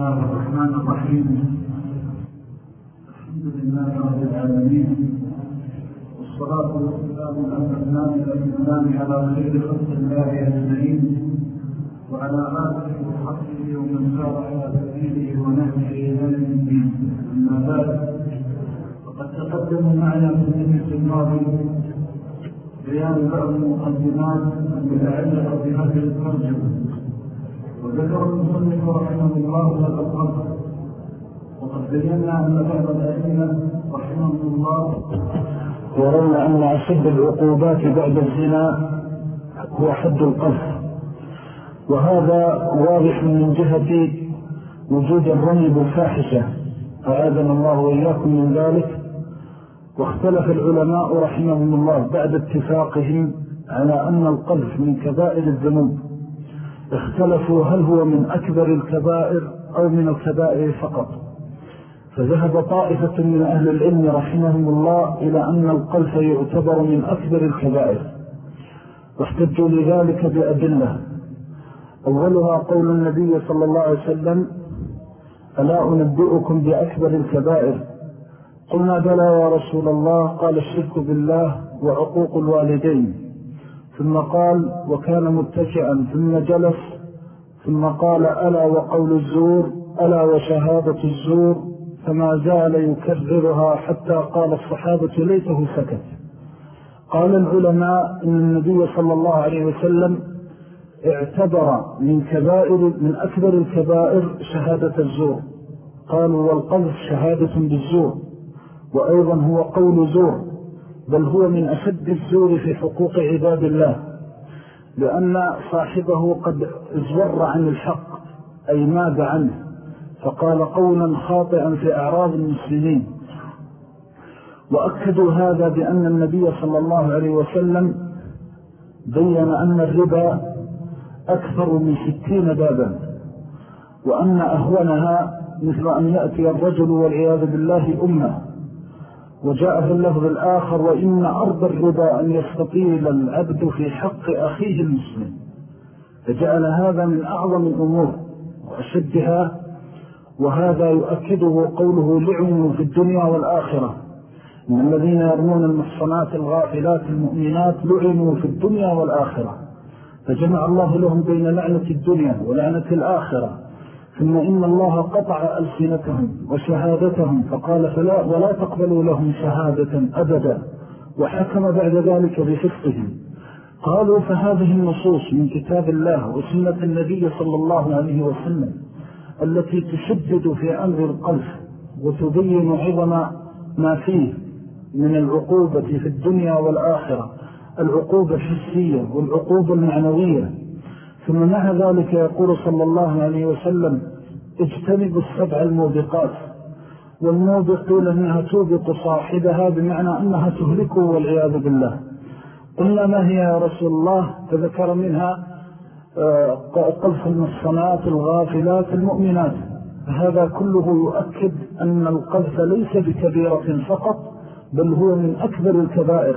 الله الرحمن الرحيم. الحمد لله رب العالمين. والصلاة والسلام على الأمام الأمام على خير خلق الله أجمعين وعلى آله وصحبه ومن سار على سبيله ونهجه إلى الدين. أما بعد فقد تقدم معنا في المجلس الماضي بيان بعض المقدمات المتعلقة بهذه الترجمة وذكر المصنف رحمه الله هذا القدر وقد بينا أن بعض الأئمة رحمه الله يرون أن أشد العقوبات بعد الزنا هو حد القذف. وهذا واضح من جهة وجود الرمي بالفاحشة. أعاذنا الله وإياكم من ذلك. واختلف العلماء رحمهم الله بعد اتفاقهم على أن القذف من كبائر الذنوب. اختلفوا هل هو من أكبر الكبائر أو من الكبائر فقط. فذهب طائفة من أهل العلم رحمهم الله إلى أن القذف يعتبر من أكبر الكبائر واحتجوا لذلك بأدلة. أولها قول النبي صلى الله عليه وسلم ألا أنبئكم بأكبر الكبائر؟ قلنا بلى يا رسول الله قال الشرك بالله وعقوق الوالدين. ثم قال وكان متكئا ثم جلس ثم قال ألا وقول الزور ألا وشهادة الزور فما زال يكررها حتى قال الصحابة ليته سكت. قال العلماء إن النبي صلى الله عليه وسلم اعتبر من كبائر من أكبر الكبائر شهادة الزور. قالوا والقذف شهادة بالزور وأيضا هو قول زور. بل هو من أشد الزور في حقوق عباد الله لأن صاحبه قد ازور عن الحق أي ماد عنه فقال قولا خاطئا في أعراض المسلمين. وأكدوا هذا بأن النبي صلى الله عليه وسلم بين أن الربا أكثر من ستين بابا وأن أهونها مثل أن يأتي الرجل والعياذ بالله أمة. وجاء في اللفظ الآخر وإن أرض الربا أن يستطيل العبد في حق أخيه المسلم. فجعل هذا من أعظم الأمور وأشدها وهذا يؤكده قوله لعنوا في الدنيا والآخرة. إن الذين يرمون المحصنات الغافلات المؤمنات لعنوا في الدنيا والآخرة. فجمع الله لهم بين لعنة الدنيا ولعنة الآخرة. ثم إن الله قطع ألسنتهم وشهادتهم فقال فلا ولا تقبلوا لهم شهادة أبدا وحكم بعد ذلك بفسقهم قالوا فهذه النصوص من كتاب الله وسنة النبي صلى الله عليه وسلم التي تشدد في أمر القلب وتبين عظم ما فيه من العقوبة في الدنيا والآخرة العقوبة الحسية والعقوبة المعنوية. ثم مع ذلك يقول صلى الله عليه وسلم اجتنبوا السبع الموبقات. والموبق قيل أنها توبق صاحبها بمعنى أنها تهلكه والعياذ بالله. قلنا ما هي يا رسول الله؟ فذكر منها آه، قلف المصنات الغافلات المؤمنات. هذا كله يؤكد أن القذف ليس بكبيرة فقط بل هو من أكبر الكبائر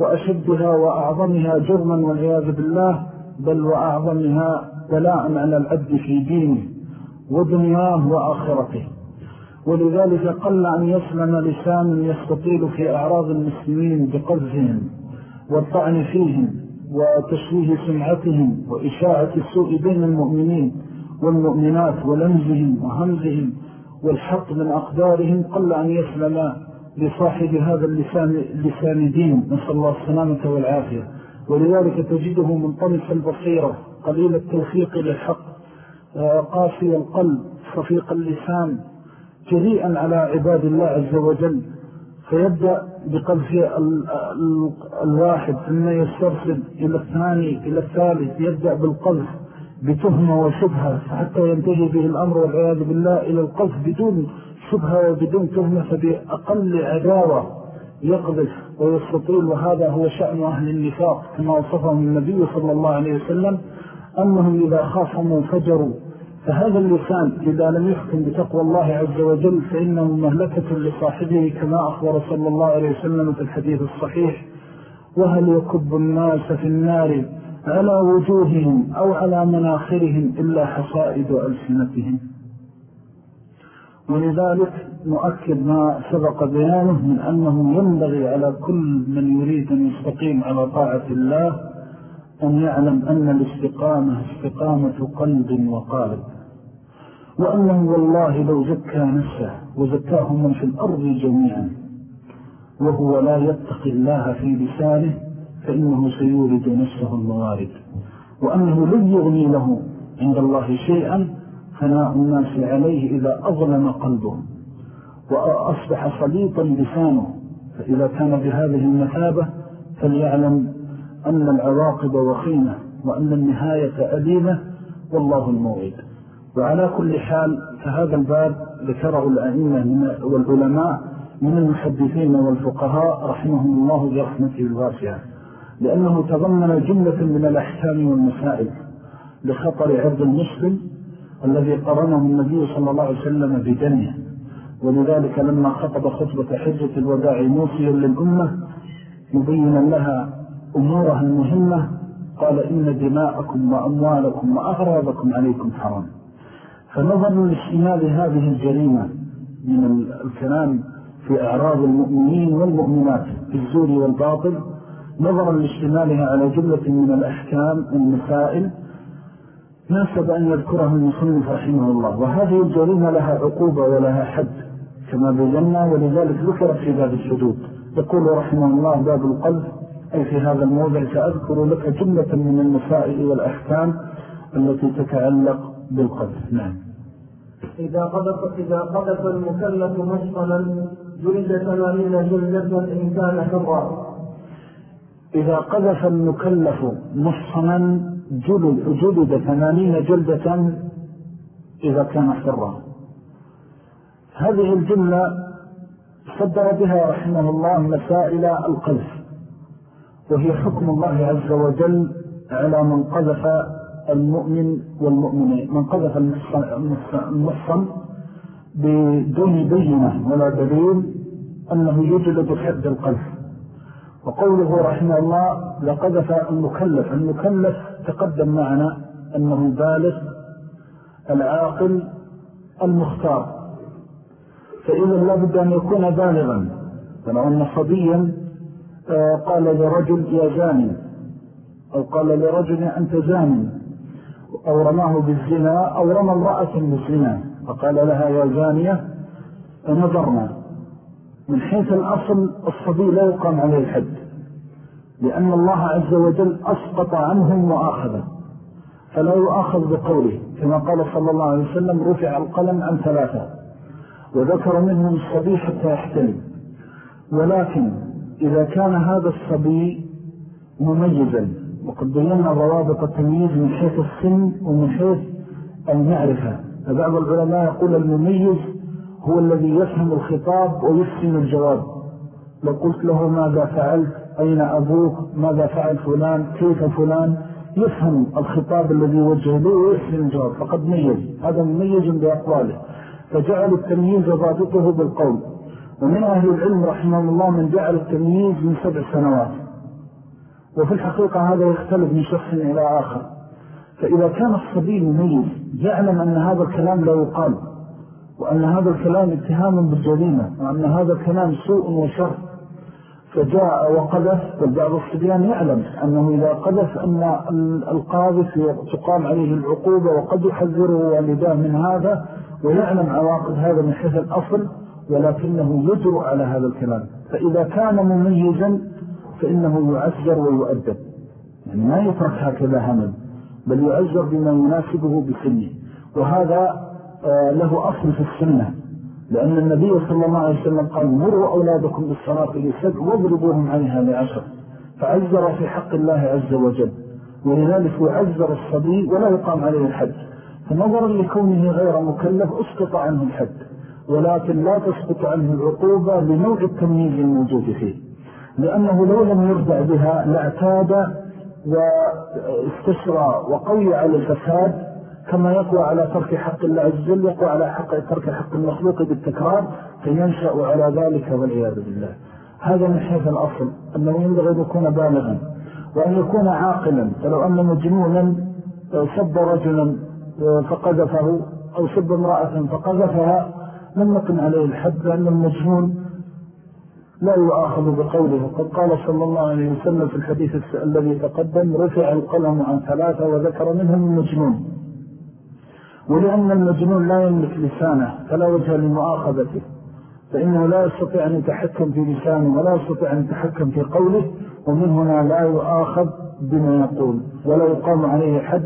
وأشدها وأعظمها جرما والعياذ بالله. بل وأعظمها بلاء على العبد في دينه ودنياه وآخرته. ولذلك قل أن يسلم لسان يستطيل في أعراض المسلمين بقذفهم والطعن فيهم وتشويه سمعتهم وإشاعة السوء بين المؤمنين والمؤمنات ولمزهم وهمزهم والحق من أقدارهم قل أن يسلم لصاحب هذا اللسان, اللسان دين. نسأل الله السلامة والعافية. ولذلك تجده منطمس البصيرة قليل التوفيق للحق آه، قاسي القلب صفيق اللسان جريئا على عباد الله عز وجل. فيبدأ بقذف الواحد ثم يسترسل إلى الثاني إلى الثالث يبدأ بالقذف بتهمة وشبهة حتى ينتهي به الأمر والعياذ بالله إلى القذف بدون شبهة وبدون تهمة فبأقل عداوة. يقذف ويستطيل وهذا هو شأن أهل النفاق كما وصفهم النبي صلى الله عليه وسلم أنهم إذا خافوا فجروا فهذا اللسان إذا لم يحكم بتقوى الله عز وجل فإنه مهلكة لصاحبه كما أخبر صلى الله عليه وسلم في الحديث الصحيح. وهل يكب الناس في النار على وجوههم أو على مناخرهم إلا حصائد ألسنتهم؟ ولذلك نؤكد ما سبق بيانه من أنه ينبغي على كل من يريد أن يستقيم على طاعة الله أن يعلم أن الاستقامة استقامة قلب وقالب وأنه والله لو زكى نفسه وزكاه من في الأرض جميعا وهو لا يتقي الله في لسانه فإنه سيورد نفسه الموارد وأنه لن يغني له عند الله شيئا ثناء الناس عليه إذا أظلم قلبه وأصبح صليطا لسانه فإذا كان بهذه المثابة فليعلم أن العواقب وخيمة وأن النهاية أليمة والله الموعد. وعلى كل حال فهذا الباب ذكره الأئمة والعلماء من المحدثين والفقهاء رحمهم الله برحمته الواسعة لأنه تضمن جملة من الأحكام والمسائل لخطر عرض المسلم الذي قرنه النبي صلى الله عليه وسلم بدنه ولذلك لما خطب خطبة حجة الوداع موسيا للأمة مبينا لها أمورها المهمة قال إن دماءكم وأموالكم وأغراضكم عليكم حرام. فنظر لاشتمال هذه الجريمة من الكلام في أعراض المؤمنين والمؤمنات في الزور والباطل نظرا لاشتمالها على جملة من الأحكام والمسائل ناسب أن يذكرها المصنف رحمه الله. وهذه الجريمة لها عقوبة ولها حد كما بينا ولذلك ذكرت في باب الشدود يقول رحمه الله باب القلب أي في هذا الموضع سأذكر لك جملة من المسائل والأحكام التي تتعلق بالقلب. نعم. إذا قذف, إذا قذف المكلف مشطلا جلد ثمانين جلدة إن كان حرا. إذا قذف المكلف مصنا جلد, جلد ثمانين جلدة إذا كان حرا. هذه الجملة صدر بها رحمه الله مسائل القذف وهي حكم الله عز وجل على من قذف المؤمن والمؤمنين من قذف المصن بدون بينة ولا دليل أنه يجلد حد القذف. وقوله رحمه الله لقذف المكلف المكلف تقدم معنا أنه البالغ العاقل المختار. فإذا لابد أن يكون بالغا فلو أن صبيا آه، قال لرجل يا زاني أو قال لرجل أنت زاني أو رماه بالزنا أو رمى امرأة بالزنا فقال لها يا زانية نظرنا من حيث الأصل الصبي لا يقام عليه الحد لأن الله عز وجل أسقط عنهم وآخذه فلا يؤاخذ بقوله كما قال صلى الله عليه وسلم رفع القلم عن ثلاثة وذكر منهم الصبي حتى يحتلم. ولكن إذا كان هذا الصبي مميزا وقد بينا روابط التمييز من حيث السن ومن حيث المعرفة فبعض العلماء يقول المميز هو الذي يفهم الخطاب ويفهم الجواب. لو قلت له ماذا فعلت؟ أين أبوك؟ ماذا فعل فلان؟ كيف فلان؟ يفهم الخطاب الذي وجه له ويحسن الجواب. فقد ميز. هذا مميز بأقواله. فجعل التمييز ضابطه بالقول. ومن أهل العلم رحمه الله من جعل التمييز من سبع سنوات. وفي الحقيقة هذا يختلف من شخص إلى آخر. فإذا كان الصبي مميز يعلم أن هذا الكلام لا يقال. وأن هذا الكلام اتهام بالجريمة وأن هذا الكلام سوء وشر. فجاء وقذف والبعض الصبيان يعلم أنه إذا قذف أن القاذف تقام عليه العقوبة وقد يحذره والداه من هذا ويعلم عواقب هذا من حيث الأصل ولكنه يجرؤ على هذا الكلام. فإذا كان مميزا فإنه يعزر ويؤدب. يعني ما يترك هكذا همل بل يعزر بما يناسبه بسنه. وهذا له أصل في السنة. لأن النبي صلى الله عليه وسلم قال مروا أولادكم بالصلاة لسد واضربوهم عليها لعشر. فعزر في حق الله عز وجل. ولذلك يعزر الصبي ولا يقام عليه الحد فنظرا لكونه غير مكلف اسقط عنه الحد ولكن لا تسقط عنه العقوبة لنوع التمييز الموجود فيه. لأنه لو لم يرجع بها لاعتاد واستشرى وقوي على الفساد كما يقوى على ترك حق الله عز وجل يقوى على حق ترك حق المخلوق بالتكرار فينشأ على ذلك والعياذ بالله. هذا من حيث الأصل أنه ينبغي أن يكون بالغا وأن يكون عاقلا. فلو أن مجنونا سب رجلا فقذفه أو سب امرأة فقذفها لم نقم عليه الحد لأن المجنون لا يؤاخذ بقوله. قد قال صلى الله عليه وسلم في الحديث الذي تقدم رفع القلم عن ثلاثة وذكر منهم المجنون. ولأن المجنون لا يملك لسانه فلا وجه لمؤاخذته فإنه لا يستطيع أن يتحكم في لسانه ولا يستطيع أن يتحكم في قوله ومن هنا لا يؤاخذ بما يقول ولا يقام عليه حد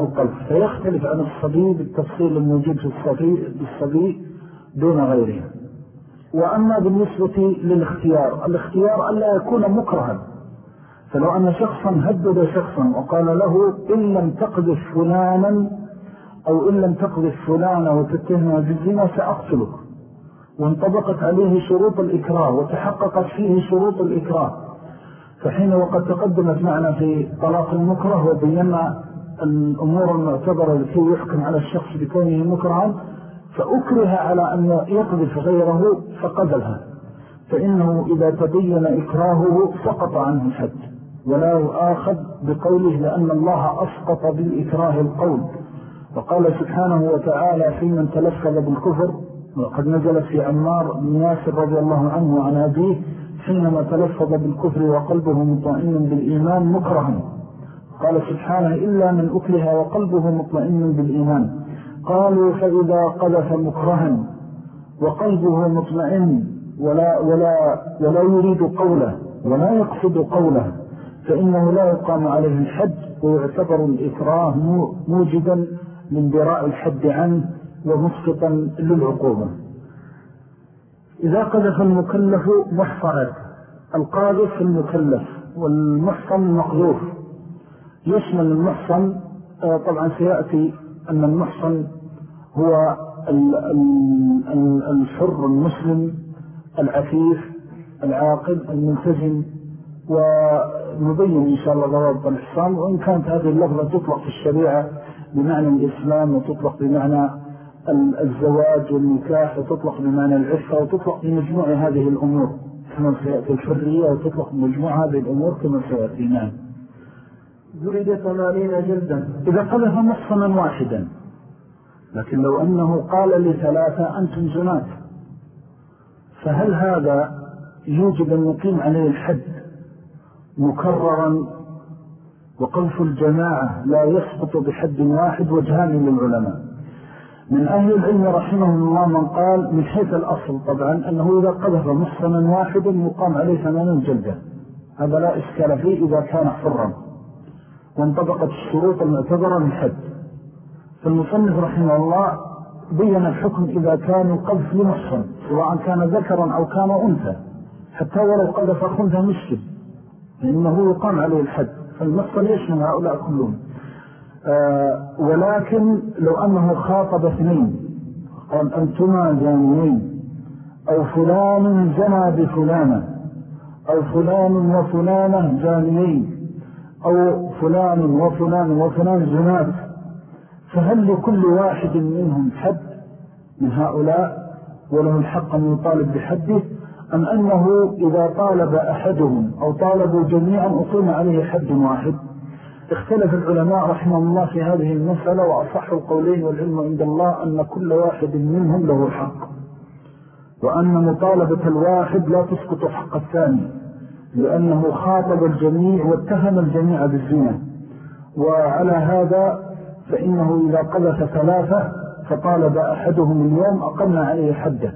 القلب فيختلف عن الصبي بالتفصيل الموجود في الصبي بالصبي دون غيره. وأما بالنسبة للاختيار الاختيار ألا يكون مكرها. فلو أن شخصا هدد شخصا وقال له إن لم تقذف فلانا أو إن لم تقذف فلانا وتتهمها بالزنا سأقتلك. وانطبقت عليه شروط الإكراه وتحققت فيه شروط الإكراه. فحين وقد تقدمت معنا في طلاق المكره وبينا الأمور المعتبرة لكي يحكم على الشخص بكونه مكرها فأكره على أن يقذف غيره فقذلها. فإنه إذا تبين إكراهه سقط عنه الحد ولا يؤاخذ بقوله لأن الله أسقط بالإكراه القول. وقال سبحانه وتعالى في من تلفظ بالكفر وقد نزلت في عمار بن ياسر رضي الله عنه وعن أبيه حينما تلفظ بالكفر وقلبه مطمئن بالإيمان مكرها. قال سبحانه إلا من أكره وقلبه مطمئن بالإيمان. قالوا فإذا قذف مكرها وقلبه مطمئن ولا, ولا, ولا يريد قوله ولا يقصد قوله فإنه لا يقام عليه الحد ويعتبر الإكراه موجدا من براء الحد عنه ومسقطا للعقوبة. إذا قذف المكلف محصنة القاذف المكلف والمحصن المقذوف يشمل المحصن آه، طبعا سيأتي أن المحصن هو الحر المسلم العفيف العاقل الملتزم ونبين إن شاء الله ضوابط الإحصان وإن كانت هذه اللفظة تطلق في الشريعة بمعنى الإسلام وتطلق بمعنى الزواج والنكاح وتطلق بمعنى العفة وتطلق بمجموع هذه الأمور كما سيأتي الحرية وتطلق بمجموع هذه الأمور كما سيأتي نعم. جلد ثمانين جلدا. إذا قذف محصنا واحدا. لكن لو أنه قال لثلاثة أنتم زنات فهل هذا يوجب أن نقيم عليه الحد مكررا وقذف الجماعة لا يسقط بحد واحد وجهان للعلماء. من أهل العلم رحمه الله من قال من حيث الأصل طبعا أنه إذا قذف محصنا واحدا يقام عليه ثمانين جلدة هذا لا إشكال فيه إذا كان حرا. وانطبقت الشروط المعتبرة من حد. فالمصنف رحمه الله بيّن الحكم إذا كان القذف لمحصن سواء كان ذكرا أو كان أنثى. حتى ولو قذف خنثى مسلم لأنه يقام عليه الحد. فالمحصن يشمل هؤلاء كلهم؟ آه ولكن لو أنه خاطب اثنين قال أنتما جانيين أو فلان زنى بفلانة أو فلان وفلانة جانيين أو فلان وفلان وفلان زنات فهل لكل واحد منهم حد من هؤلاء؟ وله الحق أن يطالب بحده؟ أم أنه إذا طالب أحدهم أو طالبوا جميعا أقيم عليه حد واحد. اختلف العلماء رحمه الله في هذه المسألة وأصح القولين والعلم عند الله أن كل واحد منهم له حق. وأن مطالبة الواحد لا تسقط حق الثاني لأنه خاطب الجميع واتهم الجميع بالزنا. وعلى هذا فإنه إذا قذف ثلاثة فطالب أحدهم اليوم أقمنا عليه حده.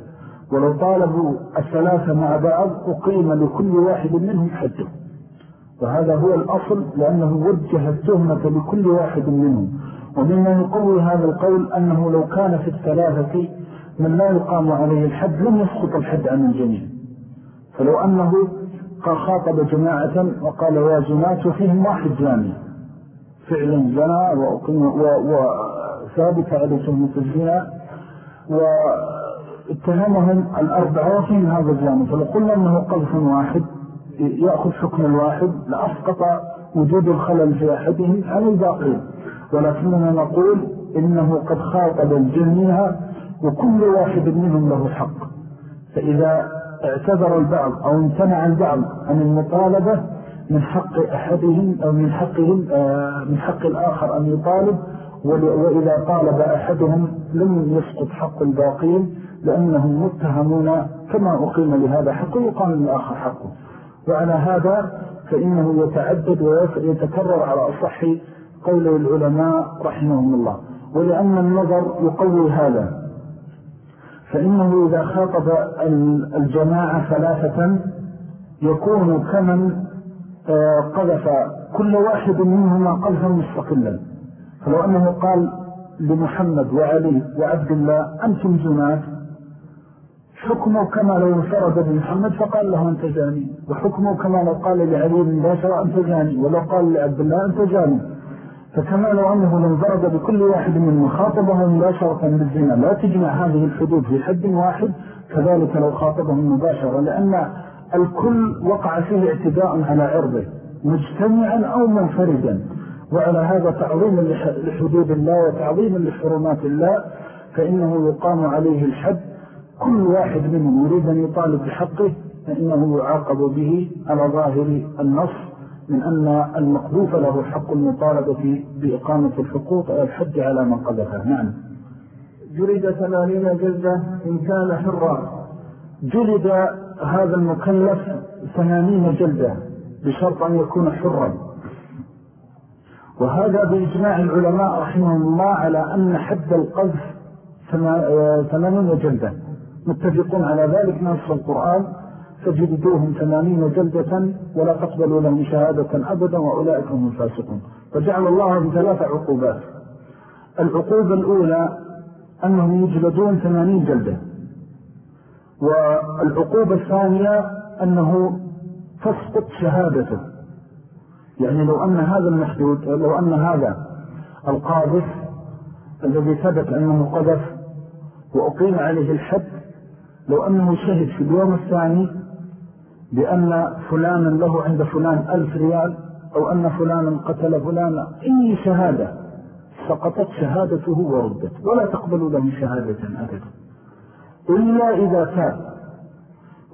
ولو طالبوا الثلاثة مع بعض أقيم لكل واحد منهم حده وهذا هو الأصل لأنه وجه التهمة لكل واحد منهم. ومما يقوي هذا القول أنه لو كان في الثلاثة من لا يقام عليه الحد لم يسقط الحد عن الجميع. فلو أنه خاطب جماعة وقال يا زنات وفيهم واحد زاني فعلا زنا وثابت على تهمة الزنا واتهمهم الأربعة وفيهم هذا الزاني فلو قلنا أنه قذف واحد يأخذ حكم الواحد لأسقط وجود الخلل في أحدهم عن الباقين ولكننا نقول إنه قد خاطب الجميع وكل واحد منهم له حق. فإذا اعتذر البعض أو امتنع البعض عن المطالبة من حق أحدهم أو من حقهم آه، من حق الآخر أن يطالب وإذا طالب أحدهم لم يسقط حق الباقين لأنهم متهمون كما أقيم لهذا حقه يقام للآخر حقه وعلى هذا فإنه يتعدد ويتكرر على أصح قول العلماء رحمهم الله. ولأن النظر يقوي هذا. فإنه إذا خاطب الجماعة ثلاثة يكون كمن آه، قذف. كل واحد منهما قذفا مستقلا. فلو أنه قال لمحمد وعلي وعبد الله أنتم جنات حكمه كما لو انفرد بمحمد فقال له أنت جاني وحكمه كما لو قال لعلي مباشرة أنت جاني ولو قال لعبد الله أنت جاني. فكما لو أنه لانفرد بكل واحد من مخاطبه مباشرة بالزنا لا تجمع هذه الحدود في حد واحد كذلك لو خاطبه مباشرة لأن الكل وقع فيه اعتداء على عرضه مجتمعا أو منفردا. وعلى هذا تعظيم لحدود الله وتعظيم لحرمات الله فإنه يقام عليه الحد كل واحد منهم يريد أن يطالب بحقه فإنه يعاقب به على ظاهر النص من أن المقذوف له حق المطالبة بإقامة الحقوق الحد على من قذفه نعم. جلد ثمانين جلدة إن كان حرا. جلد هذا المكلف ثمانين جلدة بشرط أن يكون حرا. وهذا بإجماع العلماء رحمه الله على أن حد القذف ثمانين جلدة. متفقون على ذلك نص القرآن فجلدوهم ثمانين جلدة ولا تقبلوا لهم شهادة أبدا وأولئك هم الفاسقون. فجعل الله بثلاث عقوبات. العقوبة الأولى أنهم يجلدون ثمانين جلدة. والعقوبة الثانية أنه تسقط شهادته. يعني لو أن هذا المحدود لو أن هذا القاذف الذي ثبت أنه قذف وأقيم عليه الحد لو أنه شهد في اليوم الثاني بأن فلانا له عند فلان ألف ريال أو أن فلانا قتل فلانا أي شهادة. سقطت شهادته وردت. ولا تقبل له شهادة أبدا. إلا إذا تاب.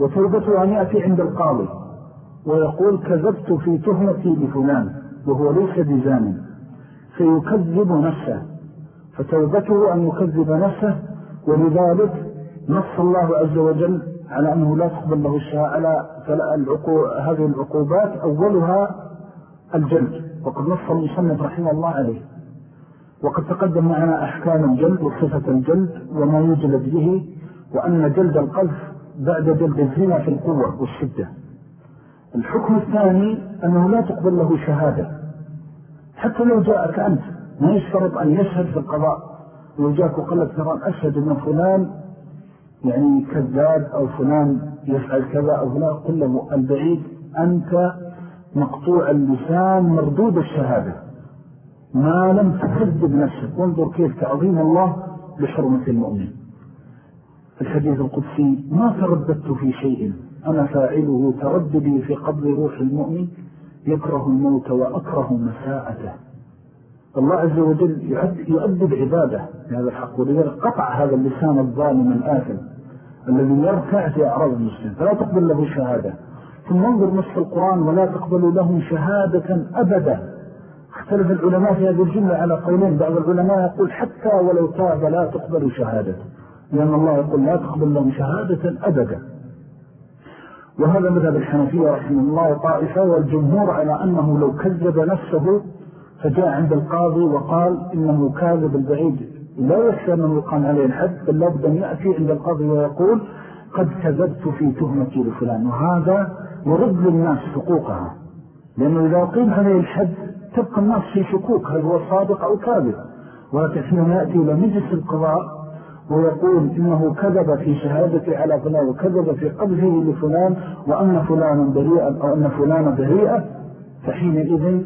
وتوبته أن يأتي عند القاضي. ويقول كذبت في تهمتي لفلان وهو ليس بزان. فيكذب نفسه. فتوبته أن يكذب نفسه ولذلك نص الله عز وجل على أنه لا تقبل له الشهاء على هذه العقوبات أولها الجلد وقد نص المصنف رحمه الله عليه. وقد تقدم معنا أحكام الجلد وصفة الجلد وما يجلد به وأن جلد القذف بعد جلد الزنا في القوة والشدة. الحكم الثاني أنه لا تقبل له شهادة. حتى لو جاءك أنت ما يشترط أن يشهد في القضاء. وجاءك وقال لك ترى أشهد أن فلان يعني كذاب أو فلان يفعل كذا أو فلان قل له البعيد أنت مقطوع اللسان مردود الشهادة. ما لم تكذب نفسك. وانظر كيف تعظيم الله بحرمة المؤمن. الحديث القدسي ما ترددت في شيء أنا فاعله ترددي في قبل روح المؤمن يكره الموت وأكره مساءته. الله عز وجل يؤدب عباده بهذا الحق ولذلك قطع هذا اللسان الظالم الآثم. الذي يركع في أعراض المسلم فلا تقبل له شهادة. ثم انظر نص القرآن ولا تقبل لهم شهادة أبدا. اختلف العلماء في هذه الجملة على قولين. بعض العلماء يقول حتى ولو تاب لا تقبل شهادة. لأن الله يقول لا تقبل لهم شهادة أبدا. وهذا مذهب الحنفية رحمه الله طائفة والجمهور على أنه لو كذب نفسه فجاء عند القاضي وقال إنه كاذب البعيد. لا يخشى أنه يقام عليه الحد بل لابد أن يأتي عند القاضي ويقول قد كذبت في تهمتي لفلان. وهذا يرد للناس حقوقها. لأنه إذا قيم عليه الحد تبقى الناس في شكوك هل هو صادق أو كاذب. ولكن يأتي إلى مجلس القضاء ويقول إنه كذب في شهادته على فلان وكذب في قبله لفلان وأن فلان بريئا أو أن فلان بريئة فحينئذ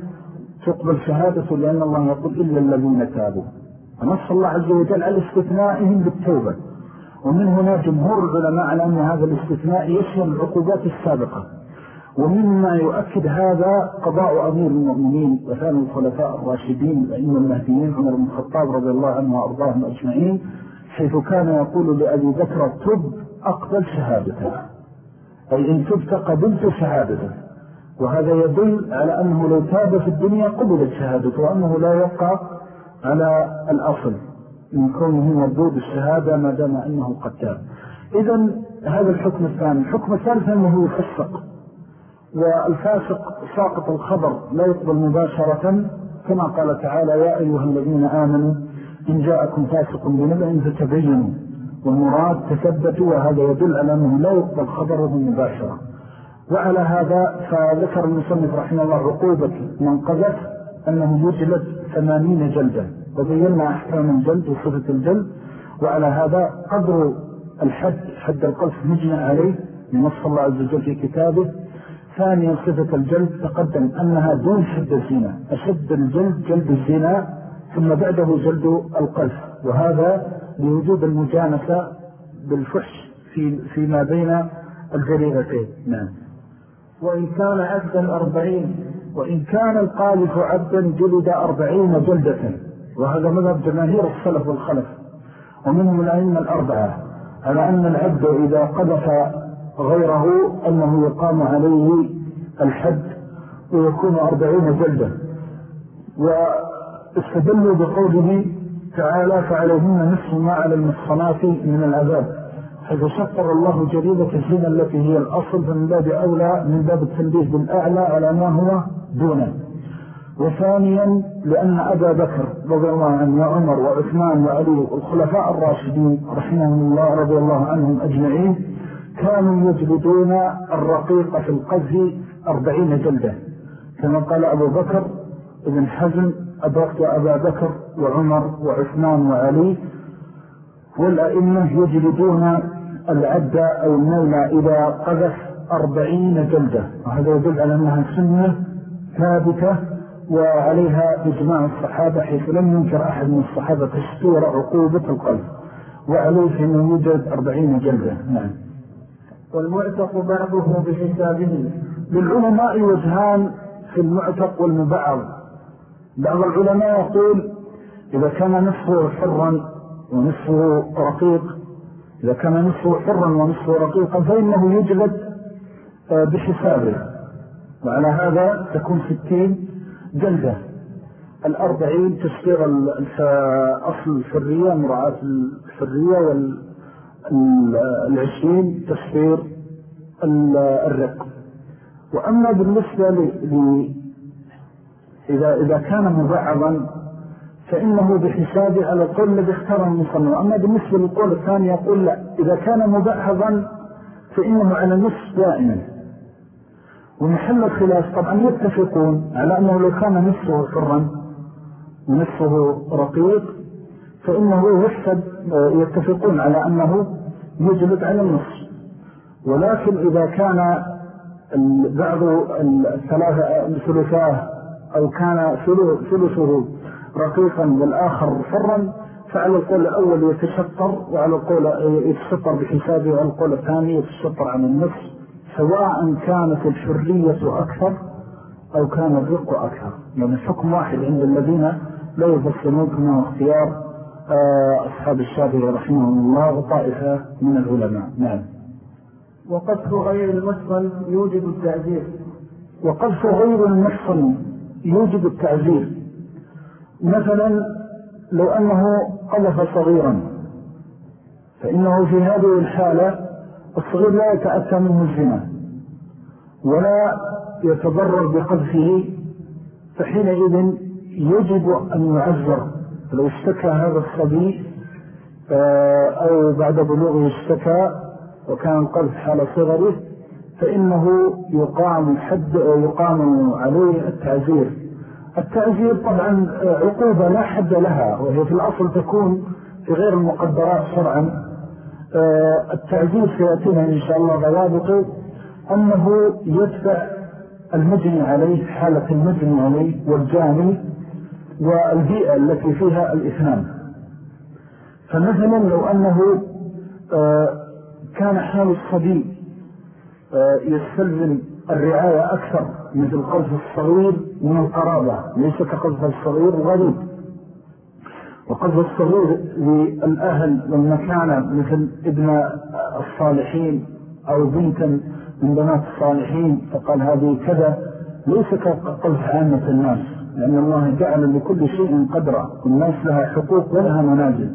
تقبل شهادته لأن الله يقول إلا الذين تابوا. فنص الله عز وجل على استثنائهم بالتوبة. ومن هنا جمهور العلماء على أن هذا الاستثناء يشمل العقوبات السابقة. ومما يؤكد هذا قضاء أمير المؤمنين وثاني الخلفاء الراشدين الأئمة المهديين عمر بن الخطاب رضي الله عنه وأرضاهم أجمعين حيث كان يقول لأبي بكر تب أقبل شهادته. أي إن تبت قبلت شهادته. وهذا يدل على أنه لو تاب في الدنيا قبلت شهادته وأنه لا يبقى على الأصل من كونه مردود الشهادة ما دام أنه قد تاب إذا هذا الحكم الثاني. الحكم الثالث أنه يفسق. والفاسق ساقط الخبر لا يقبل مباشرة. كما قال تعالى يا أيها الذين آمنوا إن جاءكم فاسق بنبأ فتبينوا. والمراد تثبتوا وهذا يدل على أنه لا يقبل خبره مباشرة. وعلى هذا فذكر المصنف رحمه الله عقوبة من قذف أنه يجلد ثمانين جلدة وبينا أحكام الجلد وصفة الجلد. وعلى هذا قدر الحد حد القلف مجنى عليه نص الله عز وجل في كتابه. ثانيا صفة الجلد تقدم أنها دون حد الزنا. أشد الجلد جلد الزنا ثم بعده جلد القلف وهذا لوجود المجانسة بالفحش في فيما بين الجريرتين. نعم. وإن كان عبدا أربعين. وإن كان القالف عبدا جلد أربعين جلدة وهذا مذهب جماهير السلف والخلف. ومنهم الأئمة الأربعة على أن العبد إذا قذف غيره أنه يقام عليه الحد ويكون أربعين جلدة. واستدلوا بقوله تعالى فعليهن نصف ما على المصنات من العذاب حيث شكر الله جريدة الزنا التي هي الأصل فمن باب أولى من باب التنبيه بالأعلى على ما هو دونه. وثانيا لأن أبا بكر رضي الله عنه وعمر وعثمان وعلي والخلفاء الراشدين رحمهم الله رضي الله عنهم أجمعين كانوا يجلدون الرقيق في القذف أربعين جلدة. كما قال أبو بكر ابن حزم أدركت أبا بكر وعمر وعثمان وعلي والأئمة يجلدون العبد أو المولى إذا قذف أربعين جلدة. وهذا يدل على أنها سنة ثابتة وعليها إجماع الصحابة حيث لم ينكر أحد من الصحابة تشتور عقوبة القلب. وعليه فإنه يوجد أربعين جلدة. نعم. والمعتق بعضه بحسابه. للعلماء وجهان في المعتق والمبعض. بعض العلماء يقول إذا كان نصفه حرا ونصفه رقيق إذا كان نصفه حرا ونصفه رقيقا فإنه يجلد آه، بحسابه. وعلى هذا تكون ستين جلدة. الأربعين تشتير أصل الحرية مراعاة الحرية والعشرين تشتير الرق. وأما بالنسبة ل إذا, إذا كان مبعضا فإنه بحسابه على القول الذي اختار المصنف أما بالنسبة للقول الثاني يقول لا إذا كان مبعضا فإنه على نصف دائما. ومحل الخلاف طبعا يتفقون على أنه لو كان نصفه حرا ونصفه رقيق فإنه يحسب يتفقون على أنه يجلد على النصف. ولكن إذا كان بعض الثلاثة الثلثاه أو كان ثلثه رقيقا والآخر حرا فعلى القول الأول يتشطر وعلى القول يتشطر بحسابه وعلى القول الثاني يتشطر عن النصف سواء كانت الحرية أكثر أو كان الرق أكثر. يعني الحكم واحد عند الذين لا يفصلون كما اختيار آه، أصحاب الشافعي رحمه الله وطائفة من العلماء. نعم. وقذف غير المحصن يوجب التعذير وقذف غير المحصن يوجب التعذير مثلا لو أنه قذف صغيرا فإنه في هذه الحالة الصغير لا يتأتى منه الزنا ولا يتضرر بقذفه فحينئذ يجب أن يعذر. لو اشتكى هذا الصبي آه، أو بعد بلوغه اشتكى وكان القذف حال صغره فإنه يقام, يقام عليه التعزير التعزير طبعا عقوبة لا حد لها وهي في الأصل تكون في غير المقدرات شرعا. آه، التعزيز سيأتينا إن شاء الله ضوابطه أنه يدفع المجني عليه حالة المجني عليه والجاني والبيئة التي فيها الإثنان. فمثلا لو أنه آه، كان حال الصبي آه، يستلزم الرعاية أكثر مثل قذف الصغير من القرابة ليس كقذف الصغير الغريب. وقذف الصغير للأهل والمكانة مثل ابن الصالحين أو بنتا من بنات الصالحين فقال هذه كذا. ليس كقذف عامة الناس لأن الله جعل لكل شيء قدرا والناس لها حقوق ولها منازل.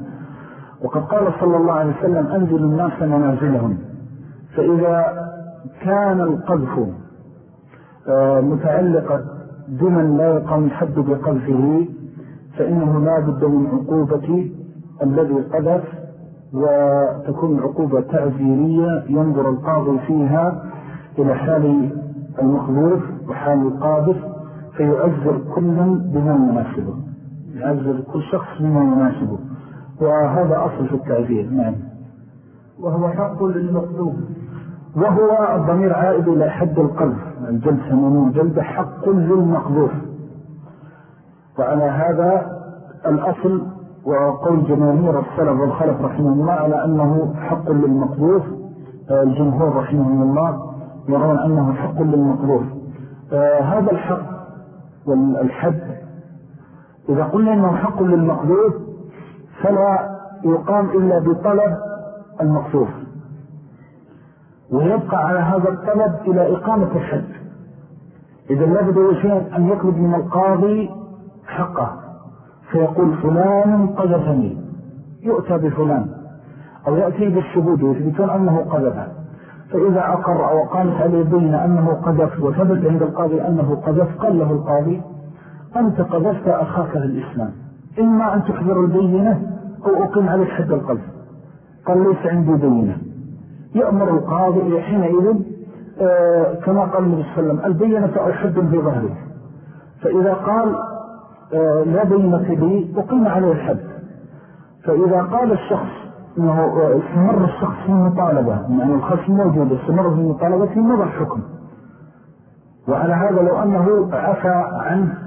وقد قال صلى الله عليه وسلم أنزل الناس منازلهم. فإذا كان القذف متعلقا بمن لا يقام الحد بقذفه فإنه لا بد من عقوبة الذي قذف وتكون العقوبة تعزيرية ينظر القاضي فيها إلى حال المخذوف وحال القاذف فيعزر كل بما يناسبه يعزر كل شخص بما يناسبه وهذا أصل في التعزير. نعم. وهو حق للمخذوف وهو الضمير عائد إلى حد القلب الجلد سمونه جلد حق للمقذوف وعلى هذا الأصل وقول جماهير السلف والخلف رحمه الله على أنه حق للمقذوف الجمهور رحمه الله يرون أنه حق للمقذوف هذا الحق والحد إذا قلنا أنه حق للمقذوف فلا يقام إلا بطلب المقذوف ويبقى على هذا الطلب إلى إقامة الحد إذا لابد وشيء أن يطلب من القاضي حقه. فيقول فلان قذفني. يؤتى بفلان. أو يأتي بالشهود ويثبتون أنه قذف. فإذا أقر أو عليه بين أنه قذف وثبت عند القاضي أنه قذف قال له القاضي أنت قذفت أخاك في الإسلام. إما أن تحضر البينة أو أقيم عليك حد القذف. قال ليس عندي بينة. يأمر القاضي حينئذ آه كما قال النبي صلى الله عليه وسلم البينة أو حد في ظهره فإذا قال آه لا بينة لي أقيم عليه الحد. فإذا قال الشخص أنه آه، استمر الشخص في المطالبة يعني الخصم موجود استمر في المطالبة في مضى الحكم. وعلى هذا لو أنه عفى عنه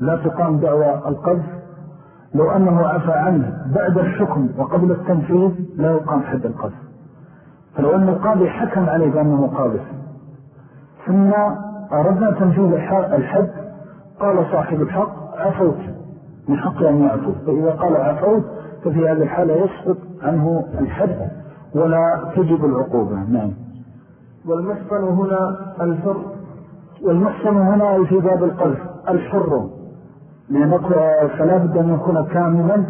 لا تقام دعوى القذف. لو أنه عفى عنه بعد الحكم وقبل التنفيذ لا يقام حد القذف. فلو أن القاضي حكم عليه بأنه قاذف ثم أردنا تنفيذ الحد. قال صاحب الحق عفوت من حق أن يعفو فإذا قال عفوت ففي هذه الحالة يسقط عنه الحد ولا تجب العقوبة. نعم. والمحصن هنا الحر. والمحصن هنا في باب القذف الحر. فلا بد أن يكون كاملا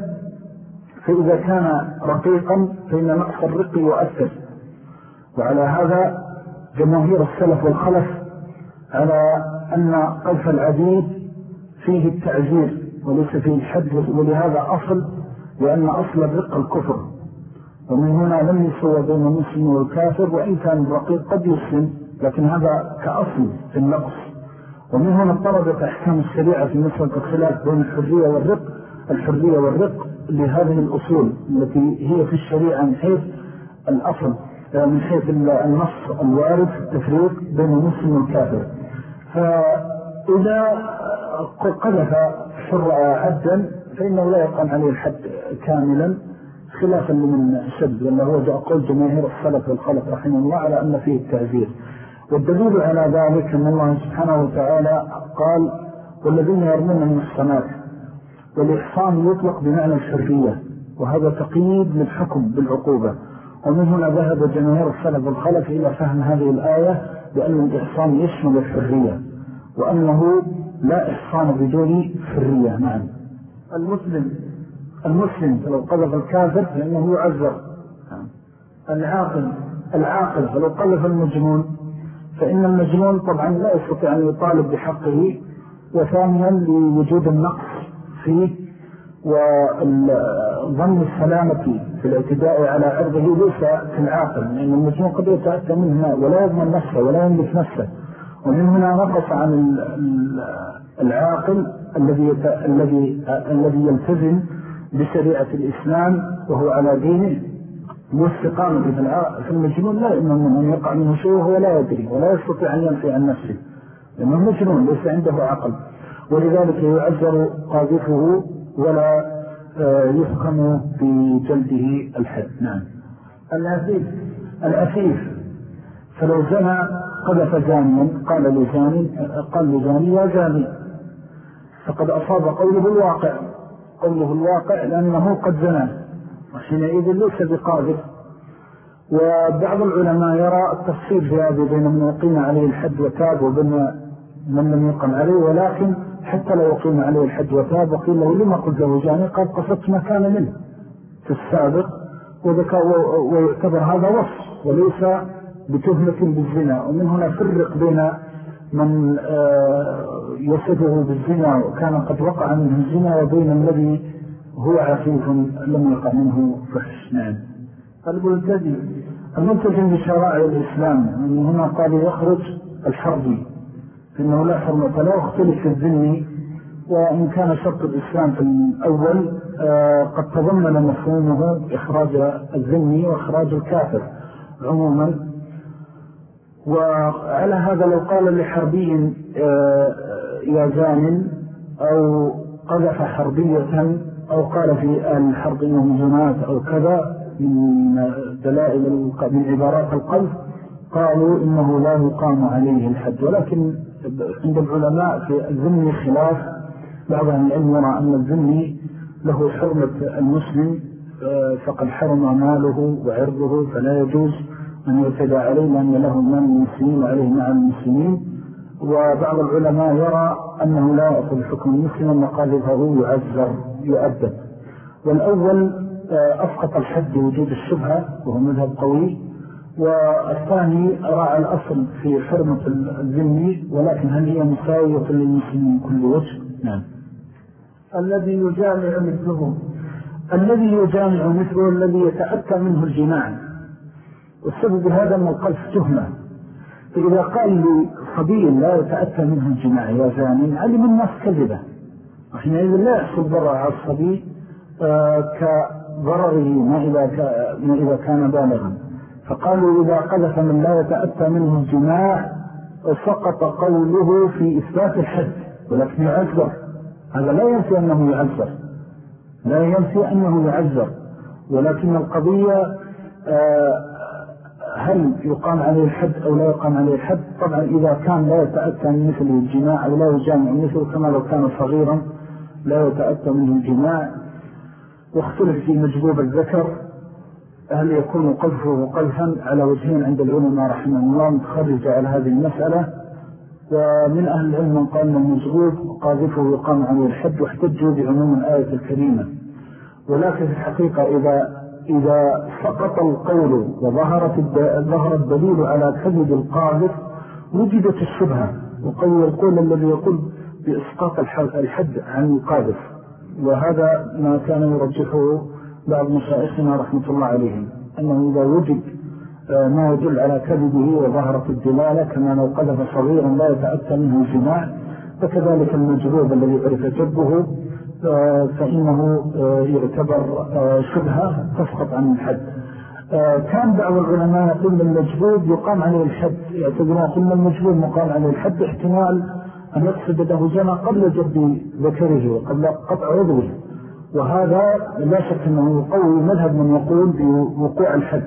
فإذا كان رقيقا فإن نقص الرق يؤثر. وعلى هذا جماهير السلف والخلف على أن قذف العبيد فيه التعزير وليس فيه الحد ولهذا أصل لأن أصل الرق الكفر. ومن هنا لم يسوى بين المسلم والكافر وإن كان الرقيق قد يسلم لكن هذا كأصل في النقص. ومن هنا اضطربت أحكام الشريعة في مسألة الخلاف بين الحرية والرق الحرية والرق لهذه الأصول التي هي في الشريعة من حيث الأصل. من حيث النص الوارد في التفريق بين المسلم والكافر. فإذا قذف حر عبدا فإنه لا يقام عليه الحد كاملا خلافا لمن شد لأنه هو قول جماهير الصلف والخلف رحمه الله على أن فيه التعذير والدليل على ذلك أن الله سبحانه وتعالى قال والذين يرمون المحصنات والإحصان يطلق بمعنى الحرية وهذا تقييد للحكم بالعقوبة. ومن هنا ذهب جماهير السلف والخلف إلى فهم هذه الآية بأن الإحصان يشمل الحرية وأنه لا إحصان بدون حرية نعم المسلم المسلم فلو قذف الكافر فإنه يعذر. العاقل العاقل فلو قذف المجنون فإن المجنون طبعا لا يستطيع أن يطالب بحقه وثانيا لوجود النقص فيه وظن السلامة في الاعتداء على عرضه ليس في العاقل لأن المجنون قد يتأتى منه ولا يضمن نفسه ولا يملك نفسه. ومن هنا نقص عن العاقل الذي الذي الذي يلتزم بشريعة الإسلام وهو على دينه واستقامة في المجنون لا يؤمن أن يقع منه شيء وهو لا يدري ولا يستطيع أن ينفي عن نفسه. لأنه مجنون ليس عنده عقل. ولذلك يعذر قاذفه ولا آه، يحكم بجلده الحد. نعم. الأسيف الأسيف فلو زنى قذف زانيا قال لزاني قال لزاني يا زاني فقد أصاب قوله الواقع. قوله الواقع لأنه قد زنى وحينئذ ليس بقاذف. وبعض العلماء يرى التفصيل في هذا بين من يقين عليه الحد وتاب وبين من لم يقم عليه ولكن حتى لو قيم عليه الحد وتاب وقيل له لما قلت له جاني؟ قد قصدت ما كان منه. في السابق ويعتبر هذا وصف وليس بتهمة بالزنا. ومن هنا فرق بين من آه، يصفه بالزنا وكان قد وقع منه الزنا وبين الذي هو عفيف لم يقع منه فحش. نعم. الملتزم الملتزم بشرائع الإسلام من هنا قال يخرج الحربي. فإنه لا حرمة لا يختلف في الذني وإن كان شرط الإسلام في الأول آه، قد تضمن مفهومه إخراج الذني وإخراج الكافر عموما. وعلى هذا لو قال لحربي آه، يا زامن أو قذف حربية أو قال في آل الحرب إنهم جنات أو كذا من دلائل من عبارات القلب قالوا إنه لا يقام عليه الحد. ولكن عند العلماء في الذني خلاف بعض العلم يرى أن الذني له حرمة المسلم آه، فقد حرم ماله وعرضه فلا يجوز أن يعتدى عليه لأن له مال المسلمين وعليه مع المسلمين. وبعض العلماء يرى أنه لا يأخذ حكم المسلم وقاذفه يعذر يؤدب. والأول آه، أسقط الحد وجود الشبهة وهو مذهب قوي. والثاني راعى الأصل في حرمة الذني ولكن هل هي مساوية للمسلمين كل وجه؟ نعم. الذي يجامع مثله. الذي يجامع مثله الذي يتأتى منه الجماع. والسبب هذا من القلف تهمة. فإذا قال لصبي لا يتأتى منه الجماع يا زاني علم الناس كذبة. وحينئذ لا يحصل ضرر على الصبي آه، كضرره ما إذا كان بالغا. فقالوا إذا قذف من لا يتأتى منه الجماع سقط قوله في إثبات الحد ولكن يعذر. هذا لا ينفي أنه يعذر. لا ينفي أنه يعذر. ولكن القضية آه، هل يقام عليه الحد أو لا يقام عليه الحد؟ طبعا إذا كان لا يتأتى من مثل الجماع أو لا يجامع مثل كما لو كان صغيرا لا يتأتى منه الجماع. واختلف في مجبوب الذكر. هل يكون قذفه قذفا على وجهين عند العلماء رحمه الله متخرج على هذه المسألة. ومن أهل العلم من قال المجبوب قاذفه يقام عليه الحد واحتجوا بعموم الآية الكريمة. ولكن في الحقيقة إذا إذا سقط القول وظهرت ظهر الدليل على كذب القاذف وجدت الشبهة. وقول القول الذي يقول بإسقاط الحد عن القاذف. وهذا ما كان يرجحه بعض مشائخنا رحمة الله عليهم أنه إذا وجد آه، ما يدل على كذبه وظهرت الدلالة كما لو قذف صغيرا لا يتأتى منه الجماع فكذلك المجروب الذي عرف جبه آه، فإنه آه، يعتبر شبهة تسقط عن الحد. كان بعض العلماء يقول المجبوب يقام عليه الحد يعتبرون قلنا المجبوب مقام عليه الحد احتمال أن يقصد له جنى قبل جب ذكره وقبل قطع عضوه. وهذا لا شك أنه يقوي مذهب من يقول بوقوع الحد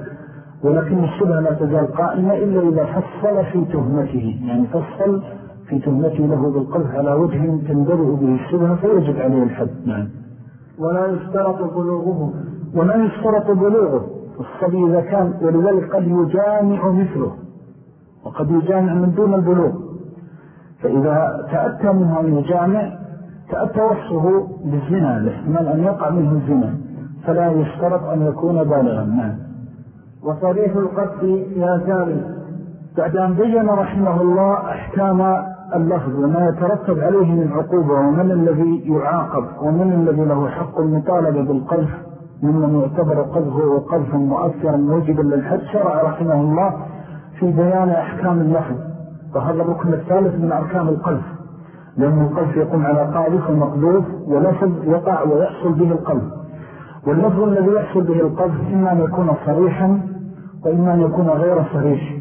ولكن الشبهة لا تزال قائمة إلا إذا فصل في تهمته يعني فصل في تهمته له بالقذف على وجه تندره به الشبهة فيجب عليه الحد نعم. ولا يشترط بلوغه. ولا يشترط بلوغه الصبي إذا كان ولذلك قد يجامع مثله وقد يجامع من دون البلوغ فإذا تأتى منه أن يجامع تأتى وصفه بالزنا الاحتمال أن يقع منه الزنا فلا يشترط أن يكون بالغا. نعم. وصريح القتل يا زاني بعد أن بين رحمه الله أحكام اللفظ وما يترتب عليه من عقوبة ومن الذي يعاقب ومن الذي له حق المطالبة بالقذف ممن يعتبر قذفه وقذفا مؤثرا موجبا للحد شرع رحمه الله في بيان أحكام اللفظ. وهذا الركن الثالث من أركان القذف. لأن القذف يقوم على قاذف ومقذوف ولفظ يقع ويحصل به القلب. واللفظ الذي يحصل به القذف إما أن يكون صريحا وإما أن يكون غير صريح.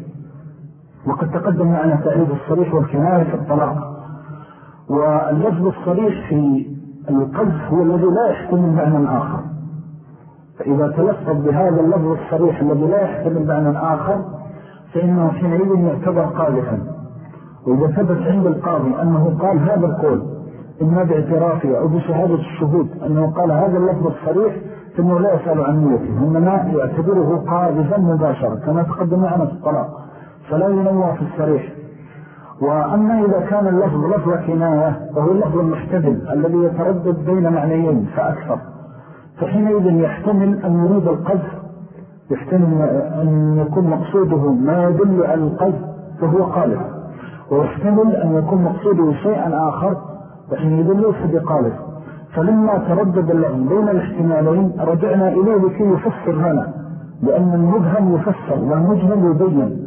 وقد تقدم معنا تعريف الصريح والكناية في الطلاق. واللفظ الصريح في القذف هو الذي لا يحتمل معنى آخر. فإذا تلفظ بهذا اللفظ الصريح الذي لا يحتمل معنى آخر فإنه حينئذ يعتبر قاذفا وإذا ثبت عند القاضي أنه قال هذا القول إما باعترافه أو بشهادة الشهود أنه قال هذا اللفظ الصريح فإنه لا يسأل عن نيته إنما يعتبره قاذفا مباشرة كما تقدم معنا في الطلاق فلا ينوى في الصريح. وأما إذا كان اللفظ لفظ كناية وهو اللفظ المحتدل الذي يتردد بين معنيين فأكثر. فحينئذ يحتمل أن يريد القذف يحتمل أن يكون مقصوده ما يدل على القذف فهو قالب ويحتمل أن يكون مقصوده شيئا آخر وحينئذ ليس بقالب فلما تردد اللفظ بين الاحتمالين رجعنا إليه لكي يفسر لنا لأن المبهم يفسر والمجمل يبين.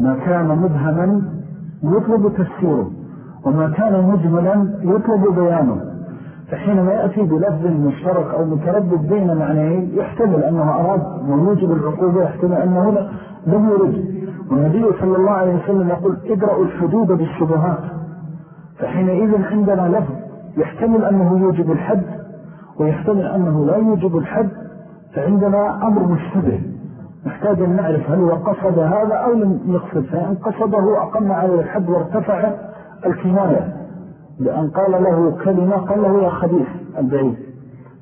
ما كان مبهما يطلب تفسيره وما كان مجملا يطلب بيانه. فحينما يأتي بلفظ مشترك أو متردد بين معنيين يحتمل أنه أراد ويوجب العقوبة يحتمل أنه لم يرد. والنبي صلى الله عليه وسلم يقول ادرأوا الحدود بالشبهات. فحينئذ عندنا لفظ يحتمل أنه يوجب الحد ويحتمل أنه لا يوجب الحد فعندنا أمر مشتبه. نحتاج أن نعرف هل هو قصد هذا أو لم يقصد. فإن قصده أقم على الحد وارتفع الكناية لأن قال له كلمة قال له يا خبيث البعيد.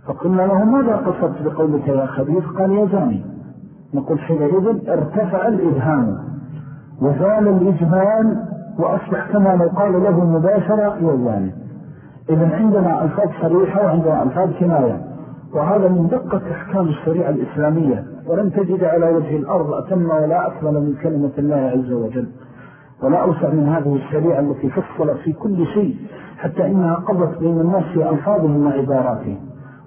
فقلنا له ماذا قصدت بقولك يا خبيث؟ قال يا زاني. نقول حينئذ ارتفع الإبهام وزال الإجمال وأصبح كما لو قال له مباشرة يا زاني إذن عندنا ألفاظ صريحة وعندنا ألفاظ كناية وهذا من دقة إحكام الشريعة الإسلامية. ولم تجد على وجه الأرض أتم ولا أكمل من كلمة الله عز وجل. ولا أوسع من هذه الشريعة التي فصلت في كل شيء حتى إنها قضت بين الناس في ألفاظهم وعباراتهم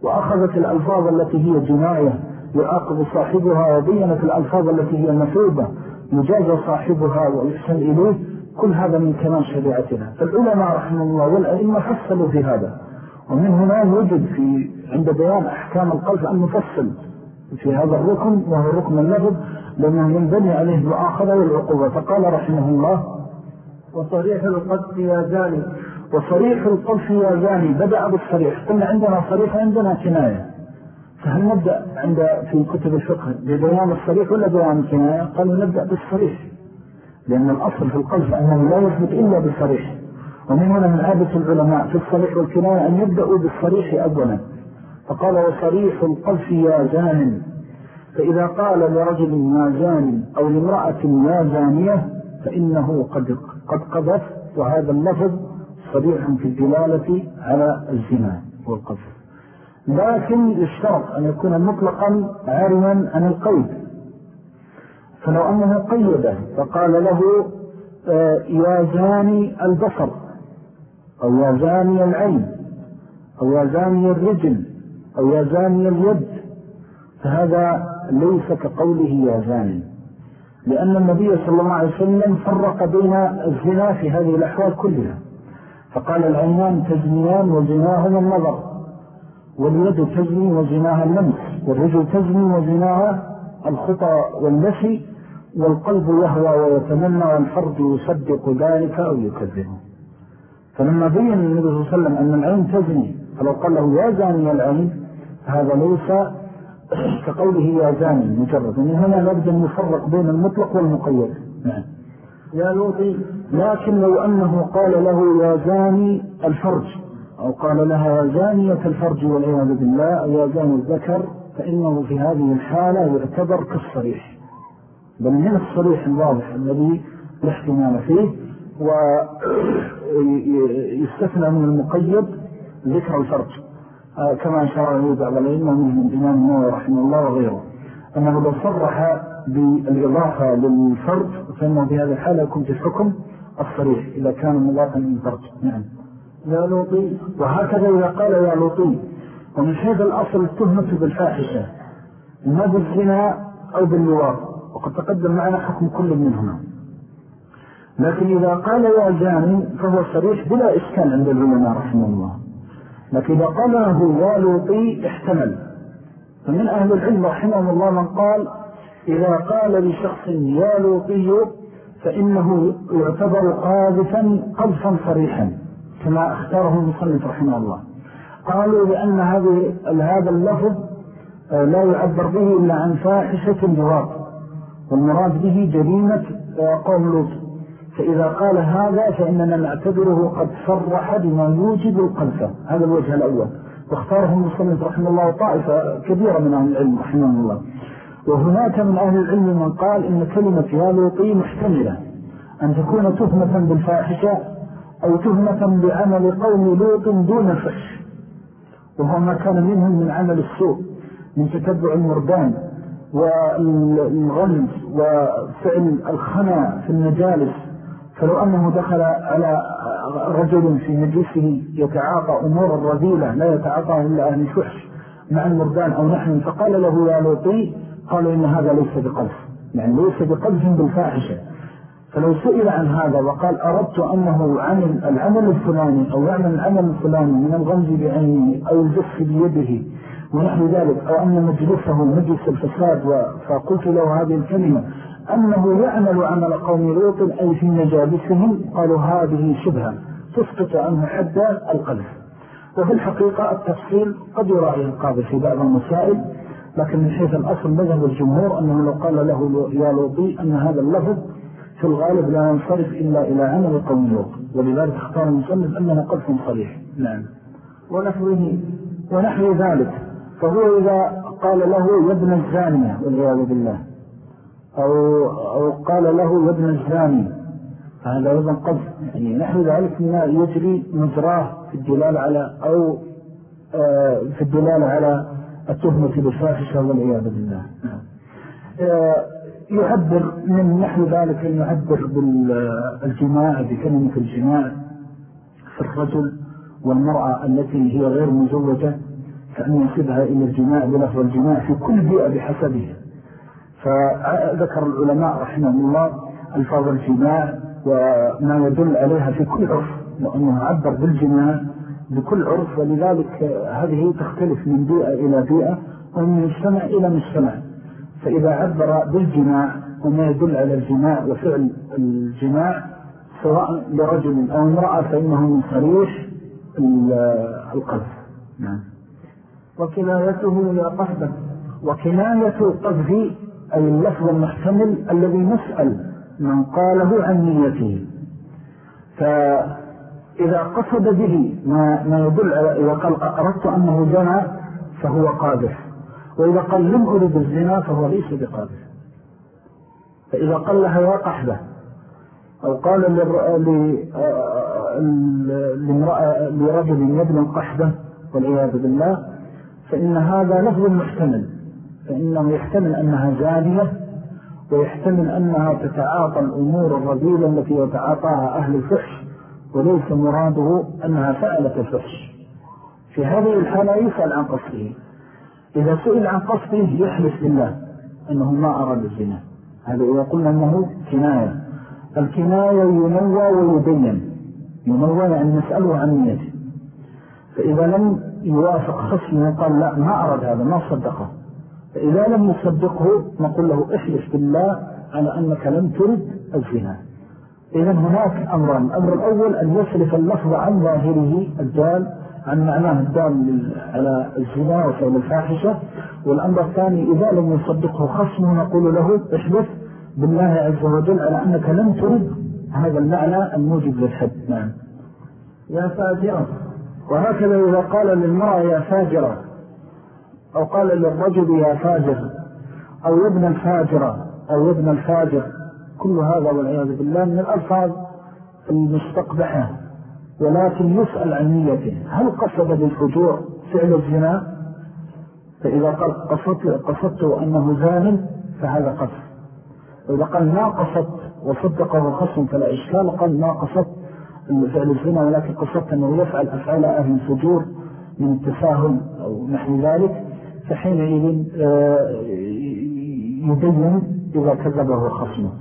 وأخذت الألفاظ التي هي جناية يعاقب صاحبها وبينت الألفاظ التي هي مثوبة يجاز صاحبها ويحسن إليه. كل هذا من كلام شريعتنا. فالعلماء رحمه الله والأئمة فصلوا في هذا. ومن هنا يوجد في عند بيان أحكام القلب أن نفصل في هذا الركن وهو ركن اللفظ لأنه ينبني عليه المؤاخذة والعقوبة. فقال رحمه الله وصريح القذف يا زاني. وصريح القذف يا زاني. بدأ بالصريح. قلنا عندنا صريح وعندنا كناية. فهل نبدأ عند في كتب الفقه ببيان الصريح ولا بيان الكناية قالوا نبدأ بالصريح. لأن الأصل في القذف أنه لا يثبت إلا بالصريح. ومن هنا من عادة العلماء في الصريح والكناية أن يبدأوا بالصريح أولا. فقال وصريح القذف يا زان. فإذا قال لرجل يا زان أو لامرأة يا زانية فإنه قد, قد قذف. وهذا اللفظ صريح في الدلالة على الزنا والقذف. لكن يشترط أن يكون مطلقا عارما عن القيد. فلو أنه قيدة فقال له آه، يا زاني البصر أو يا زاني العين أو يا زاني الرجل أو يا زاني اليد. فهذا ليس كقوله يا زاني لأن النبي صلى الله عليه وسلم فرق بين الزنا في هذه الأحوال كلها. فقال العينان تزنيان وزناهما النظر. واليد تزني وزناها اللمس والرجل تزني وزناها الخطى والمشي والقلب يهوى ويتمنى والفرد يصدق ذلك أو يكذبه فلما بين النبي صلى الله عليه وسلم أن العين تزني فلو قال له يا زاني العين هذا ليس كقوله يا زاني مجرد. ومن هنا نبدأ نفرق بين المطلق والمقيد. نعم. يا لوطي. لكن لو أنه قال له يا زاني الفرج أو قال لها زانية الفرج والعياذ بالله يا زاني الذكر فإنه في هذه الحالة يعتبر كالصريح. بل من الصريح الواضح الذي الاحتمال فيه ويستثنى من المقيد ذكر الفرج. آه، كما أشار عليه بعض العلم من الإمام النووي رحمه الله وغيره. أنه لو صرح بالإضافة للفرج فإنه في هذه الحالة يكون في الحكم الصريح إذا كان مضافا من نعم. يا لوطي وهكذا إذا قال يا لوطي ومن حيث الأصل التهمة بالفاحشة ما بالزنا أو باللواط وقد تقدم معنا حكم كل منهما. لكن إذا قال يا زاني فهو صريح بلا إشكال عند العلماء رحمه الله. لكن إذا قاله يا لوطي احتمل. فمن أهل العلم رحمه الله من قال إذا قال لشخص يا لوطي فإنه يعتبر قاذفا قذفا صريحا. كما اختاره المصنف رحمه الله. قالوا لأن هذه هذا اللفظ آه، لا يعبر به إلا عن فاحشة الجواب. والمراد به جريمة آه، قوم لوط. فإذا قال هذا فإننا نعتبره قد صرح بما يوجب القلفة هذا الوجه الأول. واختاره المصنف رحمه الله طائفة كبيرة من أهل العلم رحمه الله. وهناك من أهل العلم من قال إن كلمة يا لوطي محتملة. أن تكون تهمة بالفاحشة أو تهمة بعمل قوم لوط دون الفحش وهو ما كان منهم من عمل السوء من تتبع المردان والغمز وفعل الخنا في المجالس. فلو أنه دخل على رجل في مجلسه يتعاطى أمور الرذيلة لا يتعاطاه إلا أهل الفحش مع المردان أو نحن فقال له يا لوطي قالوا إن هذا ليس بقذف. يعني ليس بقذف بالفاحشة. فلو سئل عن هذا وقال أردت أنه عمل العمل الفلاني أو يعمل العمل الفلاني من الغمز بعينه أو الجف بيده ونحو ذلك أو أن مجلسه مجلس الفساد فقلت له هذه الكلمة أنه يعمل عمل قوم لوط أي في مجالسهم قالوا هذه شبهة تسقط عنه حد القذف. وفي الحقيقة التفصيل قد يراعي القاضي في بعض المسائل لكن من حيث الأصل مذهب الجمهور أنه لو قال له يا لوطي أن هذا اللفظ في الغالب لا ينصرف إلا إلى عمل قوم لوط ولذلك اختار المسلم أنه قذف صريح. نعم. ونحوه ونحو ذلك فهو إذا قال له يا ابن الزانية والعياذ بالله أو, أو قال له يا ابن الزاني فهذا أيضا قذف يعني نحو ذلك ما يجري مجراه في الدلال على أو آه، في الدلال على التهمة بالفاحشة والعياذ بالله. آه، يعبر من نحو ذلك أن يعبر بالجماع بكلمة الجماع في الرجل والمرأة التي هي غير مزوجة فأن ينسبها إلى الجماع بلفظ الجماع في كل بيئة بحسبه فذكر العلماء رحمه الله ألفاظ الجماع وما يدل عليها في كل عرف لأنه عبر بالجماع بكل عرف ولذلك هذه تختلف من بيئة إلى بيئة ومن مجتمع إلى مجتمع. فإذا عبر بالجماع وما يدل على الجماع وفعل الجماع سواء لرجل أو امرأة فإنه من صريح القذف. نعم. وكنايته يا قهبة وكناية القذف أي اللفظ المحتمل الذي نسأل من قاله عن نيته. فإذا قصد به ما, ما يدل على إذا قال أردت أنه زنى فهو قادر وإذا قال لم أرد الزنا فهو ليس بقادر. فإذا قال لها يا قحبة أو قال لرجل يبنى قحبة والعياذ بالله فإن هذا لفظ محتمل. فإنه يحتمل أنها زانية ويحتمل أنها تتعاطى الأمور الرذيلة التي يتعاطاها أهل الفحش وليس مراده أنها فعلت الفحش. في هذه الحالة يسأل عن قصده. إذا سئل عن قصده يحلف بالله أنه ما أراد الزنا. هذا إذا قلنا أنه كناية. الكناية ينوى ويبين. ينوى يعني نسأله عن نيته. فإذا لم يوافق خصمه قال لا ما أراد هذا ما صدقه. فإذا لم يصدقه نقول له احلف بالله على أنك لم ترد الزنا. إذا هناك أمران. الأمر الأول أن يصرف اللفظ عن ظاهره الدال عن معناه الدال على الزنا وفعل الفاحشة والأمر الثاني إذا لم يصدقه خصمه نقول له احلف بالله عز وجل على أنك لم ترد هذا المعنى الموجب للحد. نعم. يا فاجرة. وهكذا إذا قال للمرأة يا فاجرة أو قال للرجل يا فاجر أو يبنى الفاجرة أو يبنى الفاجر كل هذا والعياذ بالله من الألفاظ المستقبحة. ولكن يسأل عن نيته. هل قصد بالفجور فعل الزنا؟ فإذا قال قصدت, قصدت أنه زان فهذا قصد. وإذا قال ما قصدت وصدقه خصم فلا إشكال. قال ما قصدت فعل الزنا ولكن قصدت أنه يفعل أفعال أهل الفجور من التساهل أو نحن ذلك فحينئذ آه، يبين إذا كذبه خصمه.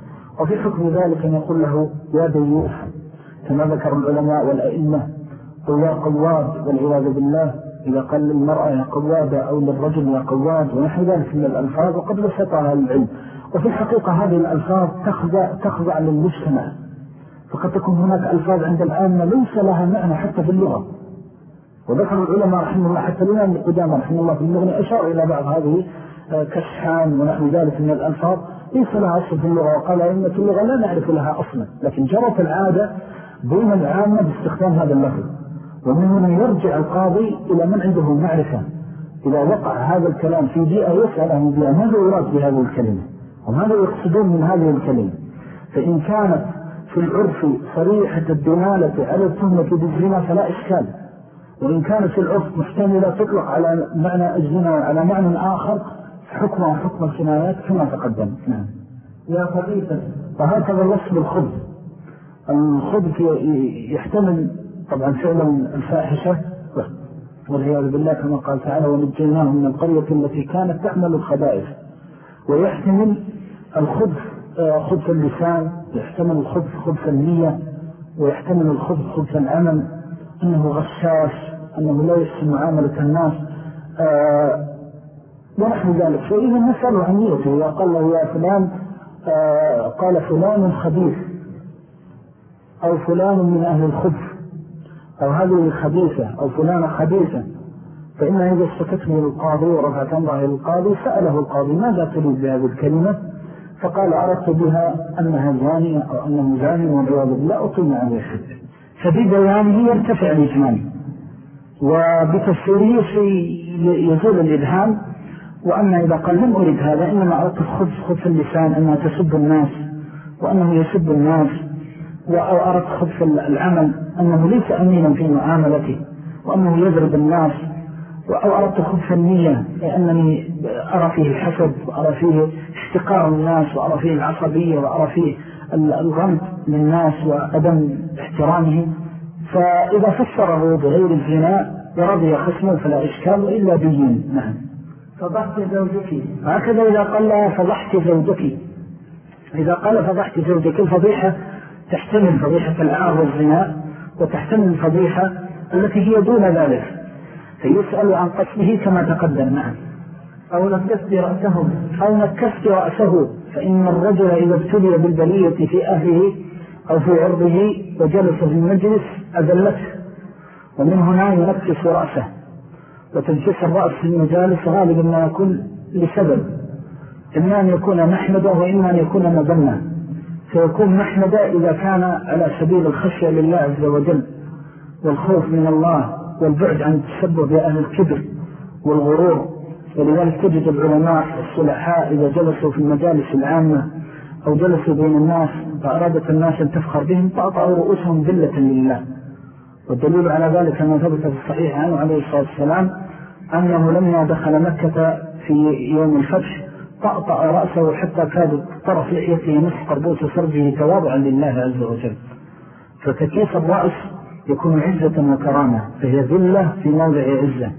وفي حكم ذلك أن يقول له يا ديوف كما ذكر العلماء والأئمة يا قواد والعياذ بالله إذا قال للمرأة يا قوادة أو للرجل يا قواد ونحن ذلك من الألفاظ وقد بسطها العلم. وفي الحقيقة هذه الألفاظ تخضع, تخضع للمجتمع. فقد تكون هناك ألفاظ عند العامة ليس لها معنى حتى في اللغة. وذكر العلماء رحمه الله حتى الإمام القدامى رحمه الله في المغنى أشار إلى بعض هذه آه، كشحان ونحو ذلك من الألفاظ. ليس لها أصل في اللغة وقال أئمة اللغة لا نعرف لها أصلا. لكن جرت العادة بين العامة باستخدام هذا اللفظ. ومن هنا يرجع القاضي إلى من عنده معرفة. إذا وقع هذا الكلام في بيئة يسأل عن بيئة ماذا يراد بهذه الكلمة؟ وماذا يقصدون من هذه الكلمة؟ فإن كانت في العرف صريحة الدلالة على التهمة بالزنا فلا إشكال. وإن كانت في العرف محتملة تطلق على معنى الزنا وعلى معنى آخر حكمها حكم الكنايات كما تقدم. نعم. يا خبيثا وهكذا الوصف بالخبث الخبث يحتمل طبعا فعلا الفاحشة والعياذ بالله كما قال تعالى ونجيناه من القرية التي كانت تعمل الخبائث. ويحتمل الخبث آه، خبث اللسان ويحتمل الخبث خبث النية ويحتمل الخبث خبث العمل أنه غشاش أنه لا يحسن معاملة الناس آه، ونحن ذلك. فإذا نسأل عن نيته وقال له يا فلان آه، قال فلان خبيث. أو فلان من أهل الخبث أو هذه خبيثة أو فلانة خبيثة فإنها إذا اشتكته للقاضي ورفعت أمره للقاضي سأله القاضي ماذا تريد بهذه الكلمة؟ فقال أردت بها أنها زانية أو أنه زاني والرياض لا أطلنا عليه الحد فببيانه يرتفع الإجمال. وبتفسيره يزول الإبهام وأما إذا قال لم أريد هذا إنما أردت خبز خبز اللسان أنها تسب الناس وأنه يسب الناس. أو أردت خبز العمل أنه ليس أمينا في معاملته وأنه يضرب الناس أو أردت خبز النية لأنني أرى فيه الحسد وأرى فيه احتقار الناس وأرى فيه العصبية وأرى فيه الغمط للناس وأدم احترامهم فإذا فسره بغير الزنا ورضي خصمه فلا إشكال إلا بيين نعم. فضحت زوجك. هكذا إذا قال لها فضحت زوجك. إذا قال فضحت زوجك الفضيحة تحتمل فضيحة العار والزنا وتحتمل الفضيحة التي هي دون ذلك. فيسأل عن قتله كما تقدم معه أو نكست رأسه أو نكست رأسه فإن الرجل إذا ابتلي بالبلية في أهله أو في عرضه وجلس في المجلس أذلته. ومن هنا ينكس رأسه. وتنكس الرأس في المجالس غالبا ما يكون لسبب. إما أن يكون محمودا وإما أن يكون مذموما فيكون محمودا إذا كان على سبيل الخشية لله عز وجل والخوف من الله والبعد عن التسبب بأهل الكبر والغرور. ولذلك تجد العلماء الصلحاء إذا جلسوا في المجالس العامة أو جلسوا بين الناس فأرادت الناس أن تفخر بهم فأطعوا رؤوسهم ذلة لله. والدليل على ذلك أنه ثبت في الصحيح عنه عليه الصلاة والسلام أنه لما دخل مكة في يوم الفتح طأطأ رأسه حتى كاد طرف لحيته نصف قربوس سرجه تواضعا لله عز وجل. فتكيف الرأس يكون عزة وكرامة فهي ذلة في موضع عزة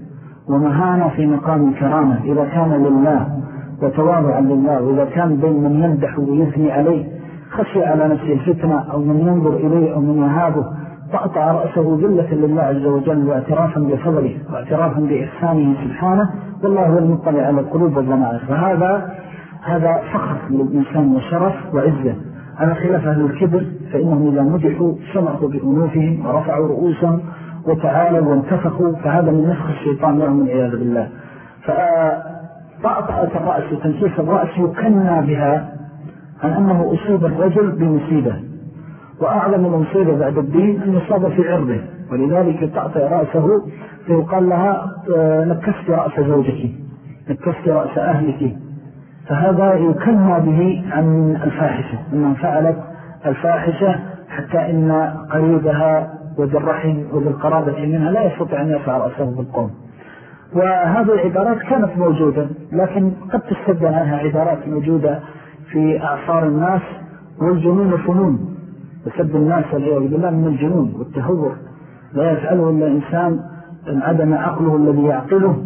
ومهانة في مقام كرامة. إذا كان لله وتواضعا لله وإذا كان بين من يمدح ويثني عليه خشي على نفسه الفتنة أو من ينظر إليه أو من يهابه فأطع رأسه ذلة لله عز وجل واعترافا بفضله واعترافا بإحسانه سبحانه والله هو المطلع على القلوب والضمائر فهذا هذا فخر للإنسان وشرف وعزة. على خلاف أهل الكبر فإنهم إذا مدحوا سمعوا بأنوفهم ورفعوا رؤوسهم وتعالوا وانتفخوا فهذا من نفخ الشيطان لهم والعياذ بالله. فطأطأة الرأس وتنكيس الرأس يكنى بها عن أنه أصيب الرجل بمصيبة. وأعظم المصيبة بعد الدين أن يصاب في عرضه. ولذلك تطأطئ رأسه فيقال لها آه، نكست رأس زوجك نكست رأس أهلك. فهذا يكنى به عن الفاحشة أنها فعلت الفاحشة حتى إن قريبها وذي الرحم وذي القرابة منها لا يستطيع أن يرفع رأسه بالقوم. وهذه العبارات كانت موجودة لكن قد تستبدل عنها عبارات موجودة في أعصار الناس والجنون فنون. وسب الناس والعياذ بالله من الجنون والتهور. لا يفعله إلا إنسان عدم عقله الذي يعقله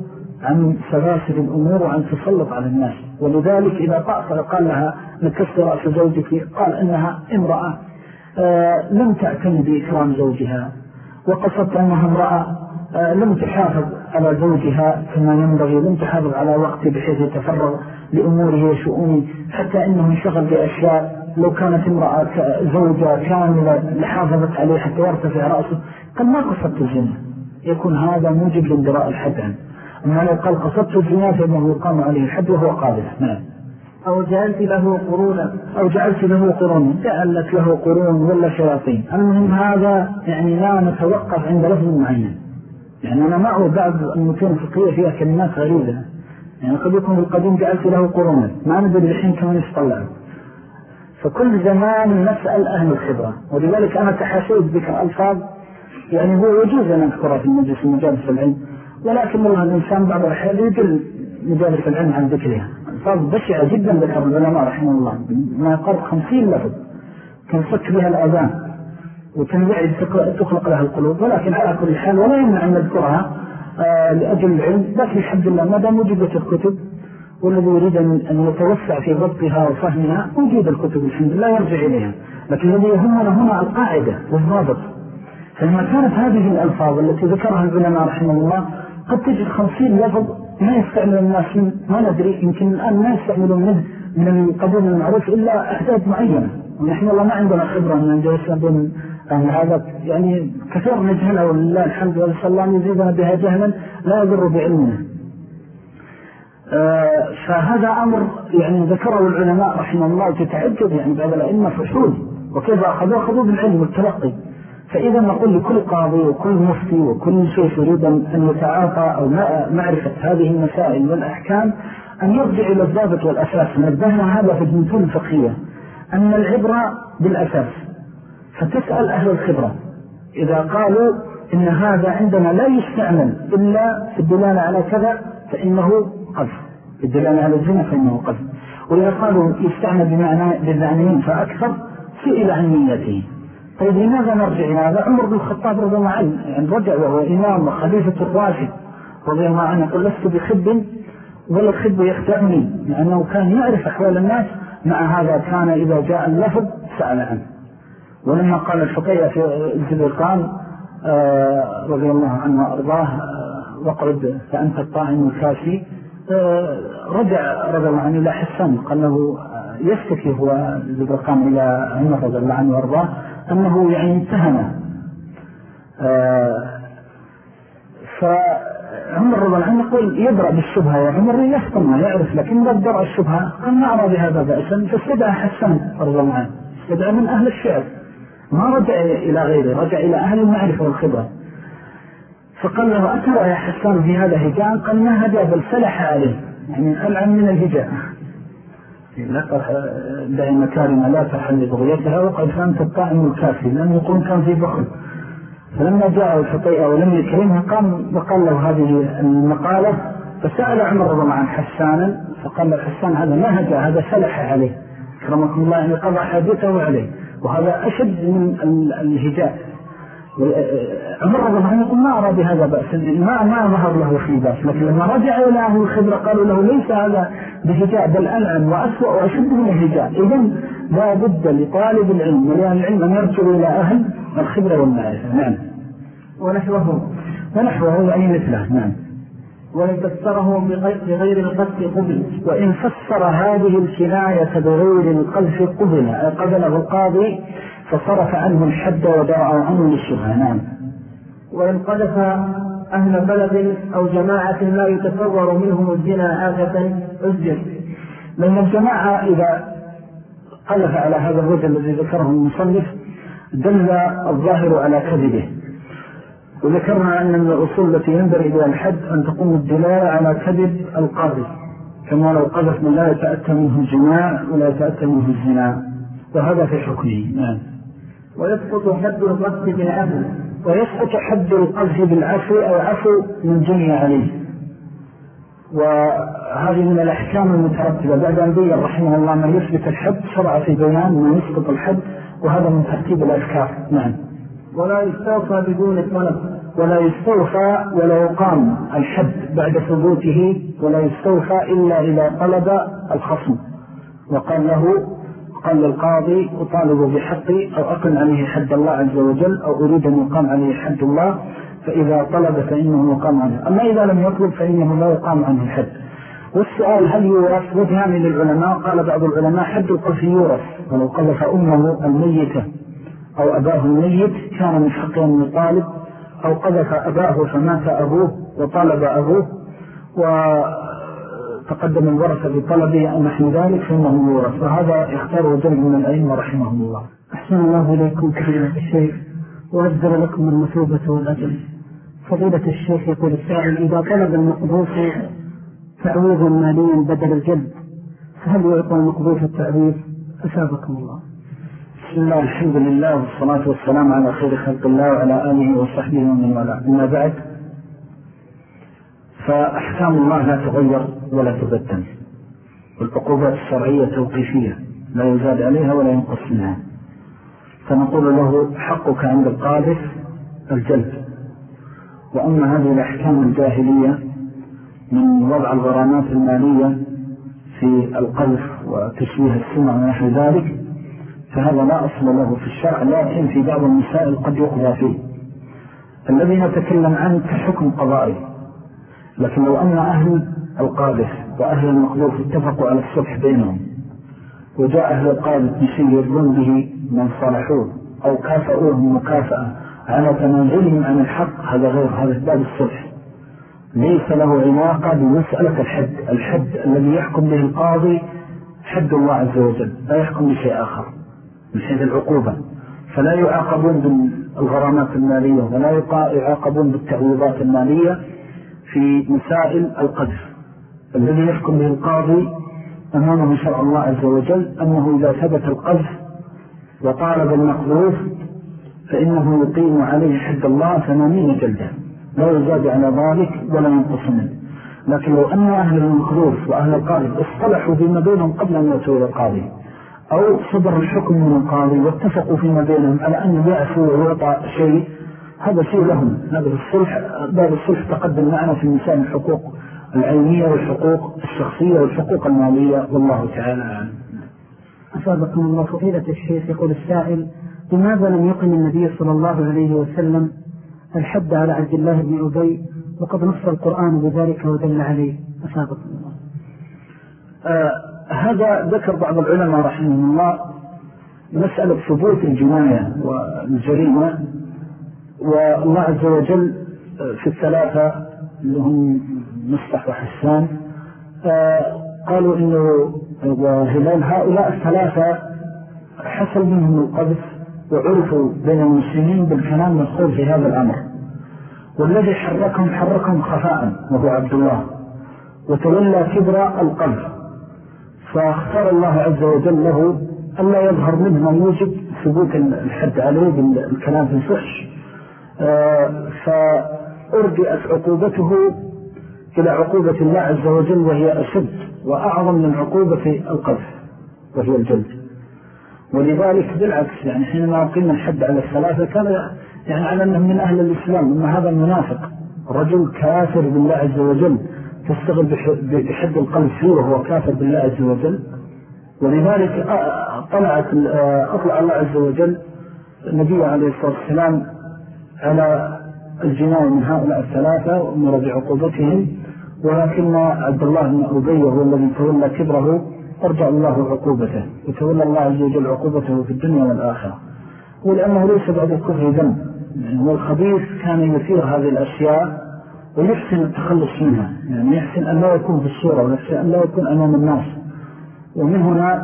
عن سلاسل الأمور وعن تسلط على الناس. ولذلك إذا طأفل قال لها نكست رأس زوجك قال إنها امرأة آه لم تعتني بإكرام زوجها وقصدت أنها امرأة آه لم تحافظ على زوجها كما ينبغي لم تحافظ على وقته بحيث يتفرغ لأموره وشؤونه حتى إنه انشغل بأشياء لو كانت امرأة زوجة كاملة لحافظت عليه حتى يرتفع رأسه قد ما قصدت الزنا. يكون هذا موجب لاندراء الحد عنه أما لو قال قصدت الزنا فإنه يقام عليه الحد وهو قادر نعم. أو جعلت له قرونا. أو جعلت له قرونا. جعلت له قرون ولا شياطين. المهم هذا يعني لا نتوقف عند لفظ معين. يعني أنا معه بعض المتون الفقهية فيها كلمات غريبة. يعني قد يكون القديم جعلت له قرونا. ما ندري الحين كمان يستطلعه فكل زمان نسأل أهل الخبرة. ولذلك أنا تحاشيت ذكر ألفاظ يعني هو يجوز أن أذكرها في مجلس مجالس العلم ولكن الله الإنسان بعض الأحيان يقل مجالس العلم عن ذكرها. ألفاظ بشعة جدا ذكر العلماء رحمه الله ما يقرب خمسين لفظ تنفك بها الأذان وتنبعد تخلق لها القلوب ولكن على كل حال ولا يمنع أن نذكرها آه لأجل العلم لكن الحمد لله ما دام وجدت الكتب والذي يريد أن يتوسع في ضبطها وفهمها وجود الكتب الحمد لله يرجع إليها. لكن الذي يهمنا هنا القاعدة والضابط. فلما كانت هذه الألفاظ التي ذكرها العلماء رحمه الله قد تجد خمسين لفظ ما يستعمل الناس ما ندري يمكن الآن ما يستعملون منه من القبول المعروف إلا أحداث معينة. ونحن الله ما عندنا خبرة من جلسنا بين هذا. يعني كثير نجهله ولله الحمد ولله الله أن يزيدنا بها جهلا لا يضر بعلمنا. فهذا أمر يعني ذكره العلماء رحمه الله تتعجب يعني بعض الأئمة فحول وكيف أخذوا أخذوا بالعلم والتلقي. فإذا نقول لكل قاضي وكل مفتي وكل شيخ يريد أن يتعاطى أو معرفة هذه المسائل والأحكام أن يرجع إلى الضابط والأساس. نبهنا هذا في المثول الفقهية أن العبرة بالأساس. فتسأل أهل الخبرة إذا قالوا إن هذا عندنا لا يستعمل إلا في الدلالة على كذا فإنه قذف الدلالة على الزنا فإنه قذف وإذا قالوا يستعمل بمعنى بالمعنيين فأكثر سئل عن نيته. طيب لماذا نرجع إلى هذا؟ عمر بن الخطاب رضي الله عنه يعني رجع وهو إمام وخليفة الراشد رضي الله عنه يقول لست بخب ولا الخب يخدعني لأنه كان يعرف أحوال الناس مع هذا كان إذا جاء اللفظ سأل عنه. ولما قال الفقيه في الزبقان آه رضي الله عنه وأرضاه آه وقعد فأنت الطائم الكافي. رجع رضي الله عنه إلى حسان قال له آه، يستكي هو الزبقان إلى عمر رضي الله عنه وأرضاه أنه يعني انتهمه آه، فعمر رضي الله عنه يقول يدرأ بالشبهة يا عمر يفطن يعرف لكن لا درأ الشبهة قال ما أرى بهذا بأسا. فاستدعى حسن رضي الله عنه استدعى من أهل الشعر ما رجع إلى غيره رجع إلى أهل المعرفة والخبرة. فقال له أترى يا حسان في هذا هجاء قال ما هجاء بل سلح عليه يعني ألعن من الهجاء. دعي مكارم لا تحل بغيتها وقد فأنت الطائم الكافي. لأنه يقول كان في بخل فلما جاء الفطيئة ولم يكرمها قام وقال له هذه المقالة. فسأل عمر رضا عن حسانا فقال له حسان هذا ما هجا؟ هذا سلح عليه. كرمكم الله أن يقضى حديثه عليه. وهذا أشد من الهجاء. عمر رضي الله عنه ما أرى بهذا بأس ما ما ظهر له في بأس لكن لما رجع إلى أهل الخبرة قالوا له ليس هذا بهجاء بل ألعن وأسوأ وأشد من الهجاء إذن لا بد لطالب العلم ولأهل العلم أن يرجعوا إلى أهل الخبرة والمعرفة. نعم. ونحوه. ونحوه يعني مثله. نعم. وإن فسره بغير القذف قبل. وإن فسر هذه الكناية بغير القذف قبل قبله القاضي فصرف عنه الحد ودرع عنه للشبهة وإن قذف أهل بلد أو جماعة لا يتصور منهم الزنا عادة أجر لأن الجماعة إذا قذف على هذا الرجل الذي ذكره المصنف دل الظاهر على كذبه. وذكرنا أن من الأصول التي ينبغي إلى الحد أن تقوم الدلالة على كذب القاضي. كما لو قذف من لا يتأتى منه الجماع ولا يتأتى منه الزنا. وهذا في حكمه. نعم. ويسقط حد القذف بالعفو ويسقط حد القذف بالعفو أو عفو من جني عليه. وهذه من الأحكام المترتبة. بعد أن بيّن رحمه الله من يثبت الحد شرع في بيان من يسقط الحد وهذا من ترتيب الأذكار. نعم. ولا يستوفى بدون طلب. ولا يستوفى ولا يقام الحد بعد ثبوته ولا يستوفى إلا إذا طلب الخصم. وقال له قال للقاضي أطالب بحقي أو أقل عليه حد الله عز وجل أو أريد أن يقام عليه حد الله فإذا طلب فإنه يقام عنه أما إذا لم يطلب فإنه لا يقام عنه الحد والسؤال هل يورث؟ وجهان للعلماء قال بعض العلماء حد القلف يورث ولو قلف أمه الميتة أو أباه الميت كان من حقه أن يطالب أو قذف أباه فمات أبوه وطالب أبوه وتقدم الورثة بطلبه أو نحن ذلك فإنه يورث وهذا يختاره جمع من الأئمة رحمه الله. أحسن الله إليكم كثيرة الشيخ وأجزل لكم المثوبة والأجل. فضيلة الشيخ يقول السائل إذا طلب المقبوط تعويض ماليا بدل الجلد فهل يعطى المقبوط التعويض أسابكم الله. بسم الله الحمد لله والصلاة والسلام على خير خلق الله وعلى آله وصحبه ومن ولا أما بعد فأحكام الله لا تغير ولا تبدل. والعقوبات الشرعية توقيفية لا يزاد عليها ولا ينقص منها. فنقول له حقك عند القاذف الجلد. وأما هذه الأحكام الجاهلية من وضع الغرامات المالية في القذف وتشويه السمع ونحو ذلك فهذا لا أصل له في الشرع لكن في بعض المسائل قد يقضى فيه. الذي نتكلم عنه كحكم قضائي. لكن لو أن أهل القاذف وأهل المقذوف اتفقوا على الصلح بينهم وجاء أهل القاذف بشيء يرضون به من صالحوه أو كافأوهم مكافأة على تنازلهم عن الحق هذا غير هذا باب الصلح. ليس له علاقة بمسألة الحد الحد الذي يحكم به القاضي حد الله عز وجل لا يحكم بشيء آخر من حيث العقوبة. فلا يعاقبون بالغرامات المالية ولا يعاقبون بالتعويضات المالية في مسائل القدر الذي يحكم به القاضي أمامه شرع الله عز وجل أنه إذا ثبت القذف وطالب المقذوف فإنه يقيم عليه حد الله ثمانين جلدة لا يزاد على ذلك ولا ينقص منه. لكن لو أن أهل المقذوف وأهل القاضي اصطلحوا فيما بينهم قبل أن يأتوا إلى القاضي أو صدر الحكم من القاضي واتفقوا فيما بينهم على أن يعفوا ويعطى شيء هذا شيء لهم. هذا الصلح. باب الصلح تقدم معنا في مثال الحقوق العينية والحقوق الشخصية والحقوق المالية. والله تعالى أعلم. أصابكم الله فضيلة الشيخ. يقول السائل لماذا لم يقم النبي صلى الله عليه وسلم الحد على عبد الله بن أبي؟ وقد نص القرآن بذلك ودل عليه. أصابكم الله. آه هذا ذكر بعض العلماء رحمه الله مسألة ثبوت الجناية والجريمة. والله عز وجل في الثلاثة اللي هم مصطح وحسان آه قالوا إنه وهلال هؤلاء الثلاثة حصل منهم القذف وعرفوا بين المسلمين بالكلام والخوف في هذا الأمر. والذي حركهم حركهم خفاء وهو عبد الله. وتولى كبر القلب فاختار الله عز وجل له ألا يظهر منه ما يوجب ثبوت الحد عليه بالكلام في الفحش. آه، فأرجئت عقوبته إلى عقوبة الله عز وجل وهي أشد وأعظم من عقوبة القذف وهي الجلد. ولذلك بالعكس يعني حينما قلنا الحد على الثلاثة كان يعني على أنه من أهل الإسلام. أما هذا المنافق رجل كافر بالله عز وجل تستغل بحد القلب فيه وهو كافر بالله عز وجل. ولذلك طلعت أطلع الله عز وجل النبي عليه الصلاة والسلام على الجناء من هؤلاء الثلاثة وأمر بعقوبتهم ولكن عبد الله بن أبي وهو الذي تولى كبره أرجع الله عقوبته وتولى الله عز وجل عقوبته في الدنيا والآخرة. ولأنه ليس بعد الكفر ذنب يعني هو الخبيث كان يثير هذه الأشياء ويحسن التخلص منها. يعني يحسن أن لا يكون في الصورة ويحسن أن لا يكون أمام الناس. ومن هنا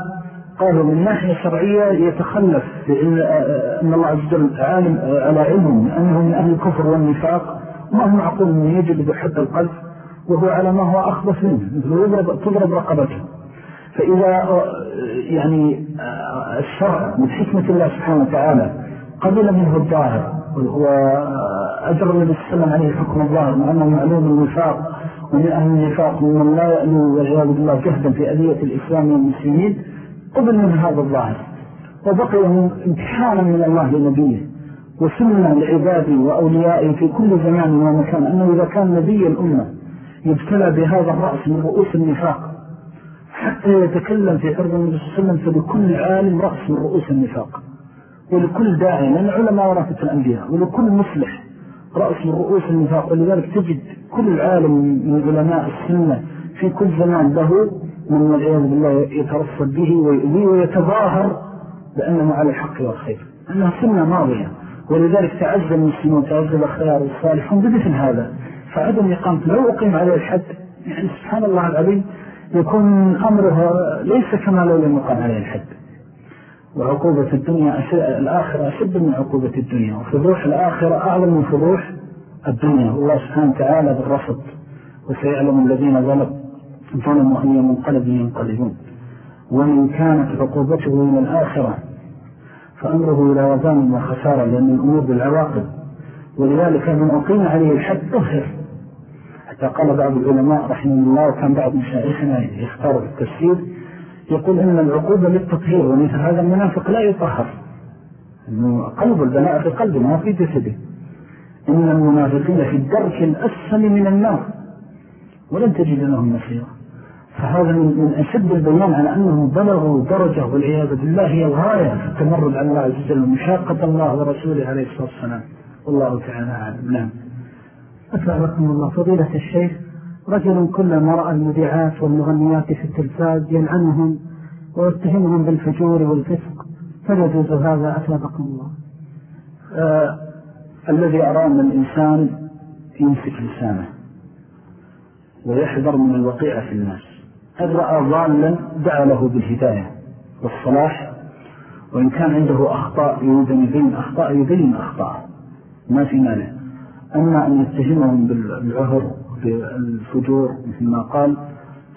قالوا من ناحية شرعية يتخلف أن الله عز وجل عالم على علم أنه من أهل الكفر والنفاق. ما هو معقول أن يجب بحد القلب؟ وهو على ما هو أخبث منه تضرب رقبته. فإذا يعني الشرع من حكمة الله سبحانه وتعالى قبل منه الظاهر وأجر صلى الله عليه حكم الظاهر مع أنه معلوم النفاق ومن أهل النفاق ممن لا يألو والعياذ بالله جهدا في أذية الإسلام والمسلمين قبل من هذا الظاهر. وبقي امتحانا من الله لنبيه وسنة لعباده وأوليائه في كل زمان ومكان أنه إذا كان نبي الأمة يبتلى بهذا الرأس من رؤوس النفاق حتى يتكلم في عرض النبي صلى الله عليه وسلم فلكل عالم رأس من رؤوس النفاق. ولكل داعي لأن علماء ورثة الأنبياء. ولكل مصلح رأس من رؤوس النفاق. ولذلك تجد كل عالم من علماء السنة في كل زمان له من والعياذ بالله يترصد به ويؤذيه ويتظاهر بأنه على الحق والخير أنها سنة ماضية ولذلك تعز المسلمون تعز الأخيار والصالحون بمثل هذا. فعدم إقامة لو أقيم عليه الحد يعني سبحان الله العظيم يكون أمرها ليس كما لو لم يقام عليه الحد. وعقوبة الدنيا الآخرة أشد من عقوبة الدنيا. وفضوح الآخرة أعظم من فضوح الدنيا. والله سبحانه وتعالى بالرفض وسيعلم الذين ظلموا. ظلموا أي منقلب ينقلبون ومن كانت عقوبته من الآخرة فأمره إلى وضان وخسارة لأن الأمور بالعواقب. ولذلك من أقيم عليه الحد طهر. حتى قال بعض العلماء رحمه الله وكان بعض مشايخنا يختار التفسير يقول إن العقوبة للتطهير ومثل هذا المنافق لا يطهر. قلب البلاء في قلبه ما في جسده. إن المنافقين في الدرك الأسفل من النار. ولن تجد لهم نصيرا. فهذا من أشد البيان على أنهم بلغوا درجة والعياذ بالله هي الغاية في التمرد على الله عز وجل ومشاقة الله ورسوله عليه الصلاة والسلام. والله تعالى أعلم. نعم. أسألكم الله. فضيلة الشيخ رجل كلما رأى المذيعات والمغنيات في التلفاز يلعنهم ويتهمهم بالفجور والفسق فيجوز هذا؟ أسابقكم الله. آه الذي أرى أن الإنسان يمسك لسانه ويحذر من الوقيعة في الناس. إن رأى ضالا دعا له بالهداية والصلاح وإن كان عنده أخطاء يريد أن يبين أخطاء يبين أخطاء. ما في مانع. أما أن يتهمهم بالعهر بالفجور مثل ما قال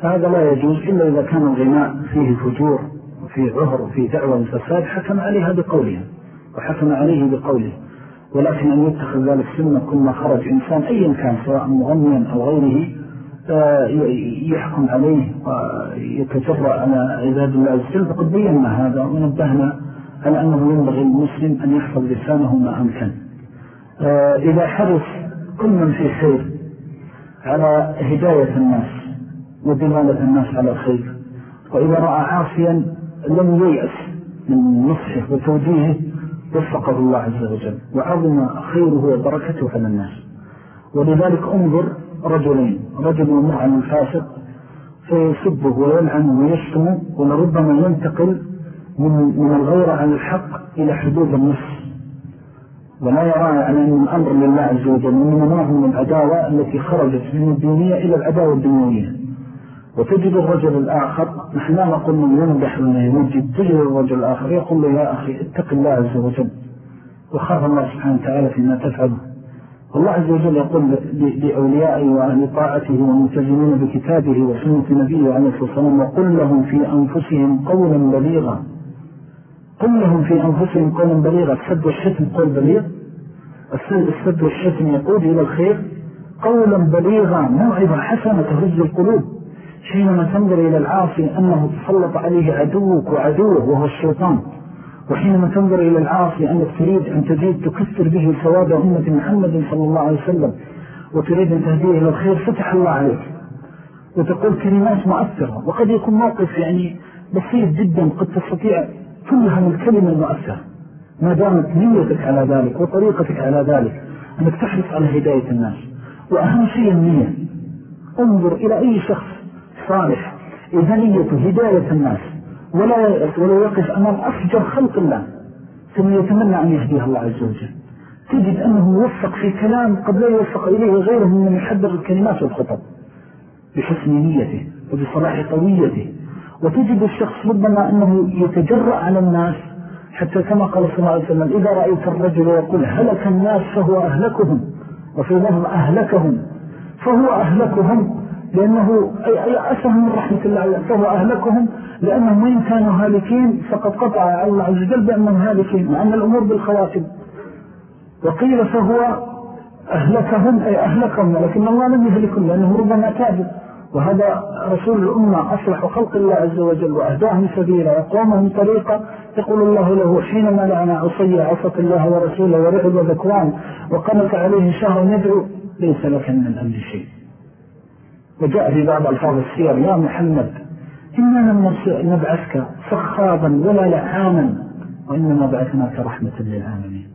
فهذا لا يجوز إلا إذا كان الغناء فيه فجور وفيه عهر وفيه دعوة الفساد حكم عليها بقوله وحكم عليه بقوله. ولكن أن يتخذ ذلك سنة كل ما خرج إنسان أيا كان سواء مغنيا أو غيره يحكم عليه ويتجرأ على عباد الله وجل فقد بينا هذا ونبهنا على أنه ينبغي المسلم أن يحفظ لسانه ما أمكن. آه، إذا حرص كل من في خير على هداية الناس ودلالة الناس على الخير وإذا رأى عاصيا لم ييأس من نصحه وتوجيهه وفقه الله عز وجل وعظم خيره وبركته على الناس. ولذلك انظر رجلين رجل يمر عن الفاسق فيسبه ويلعنه ويشتمه ولربما ينتقل من, من الغير عن الحق إلى حدود النص. ولا يرى يعني أن الأمر لله عز وجل من نوع من العداوة التي خرجت من الدينية إلى العداوة الدنيوية. وتجد الرجل الآخر نحن لا نقول من ينبح من يمجد تجد الرجل الآخر يقول له يا أخي اتق الله عز وجل وخاف الله سبحانه وتعالى فيما تفعله الله عز وجل يقول لأوليائه ولطاعته والمتزمين بكتابه وسنة نبيه عليه الصلاة والسلام وقل لهم في أنفسهم قولا بليغا. قل لهم في أنفسهم قولا بليغا. السد والشتم قول بليغ. السد والشتم يقول إلى الخير قولا بليغا. موعظة حسنة تهز القلوب. حينما تنظر إلى العاصي أنه تسلط عليه عدوك وعدوه وهو الشيطان وحينما تنظر إلى العاصي أنك تريد أن تزيد تكثر به ثواب أمة محمد صلى الله عليه وسلم وتريد أن تهديه إلى الخير فتح الله عليك. وتقول كلمات مؤثرة وقد يكون موقف يعني بسيط جدا قد تستطيع تلهم الكلمة المؤثرة. ما دامت نيتك على ذلك وطريقتك على ذلك أنك تحرص على هداية الناس. وأهم شيء النية. انظر إلى أي شخص صالح إذا نيته هداية الناس. ولا يأس ولا يقف أمام أفجر خلق الله ثم يتمنى أن يهديها الله عز وجل. تجد أنه موفق في كلام قد لا يوفق إليه غيره من يحضر الكلمات والخطب بحسن نيته وبصلاح قويته وتجد الشخص ربما أنه يتجرأ على الناس حتى كما قال صلى الله عليه وسلم إذا رأيت الرجل يقول هلك الناس فهو أهلكهم وفي ظهر أهلكهم فهو أهلكهم لأنه أسهم من رحمة الله فهو أهلكهم لأنهم وإن كانوا هالكين فقد قطع الله عز وجل بأنهم هالكين مع أن الأمور بالخواتم. وقيل فهو أهلكهم أي أهلكهم لكن الله لم يهلكهم لأنه ربما كاذب وهذا رسول الأمة أصلح خلق الله عز وجل وأهداهم سبيلا وقومهم طريقة يقول الله له حينما لعن عصي عصت الله ورسوله ورعب وذكوان وقنت عليه شهر ندعو ليس لك من الأمر شيء. وجاء في بعض ألفاظ السير يا محمد إننا لم نبعثك فخابا ولا لعانا وإنما بعثناك رحمة للعالمين.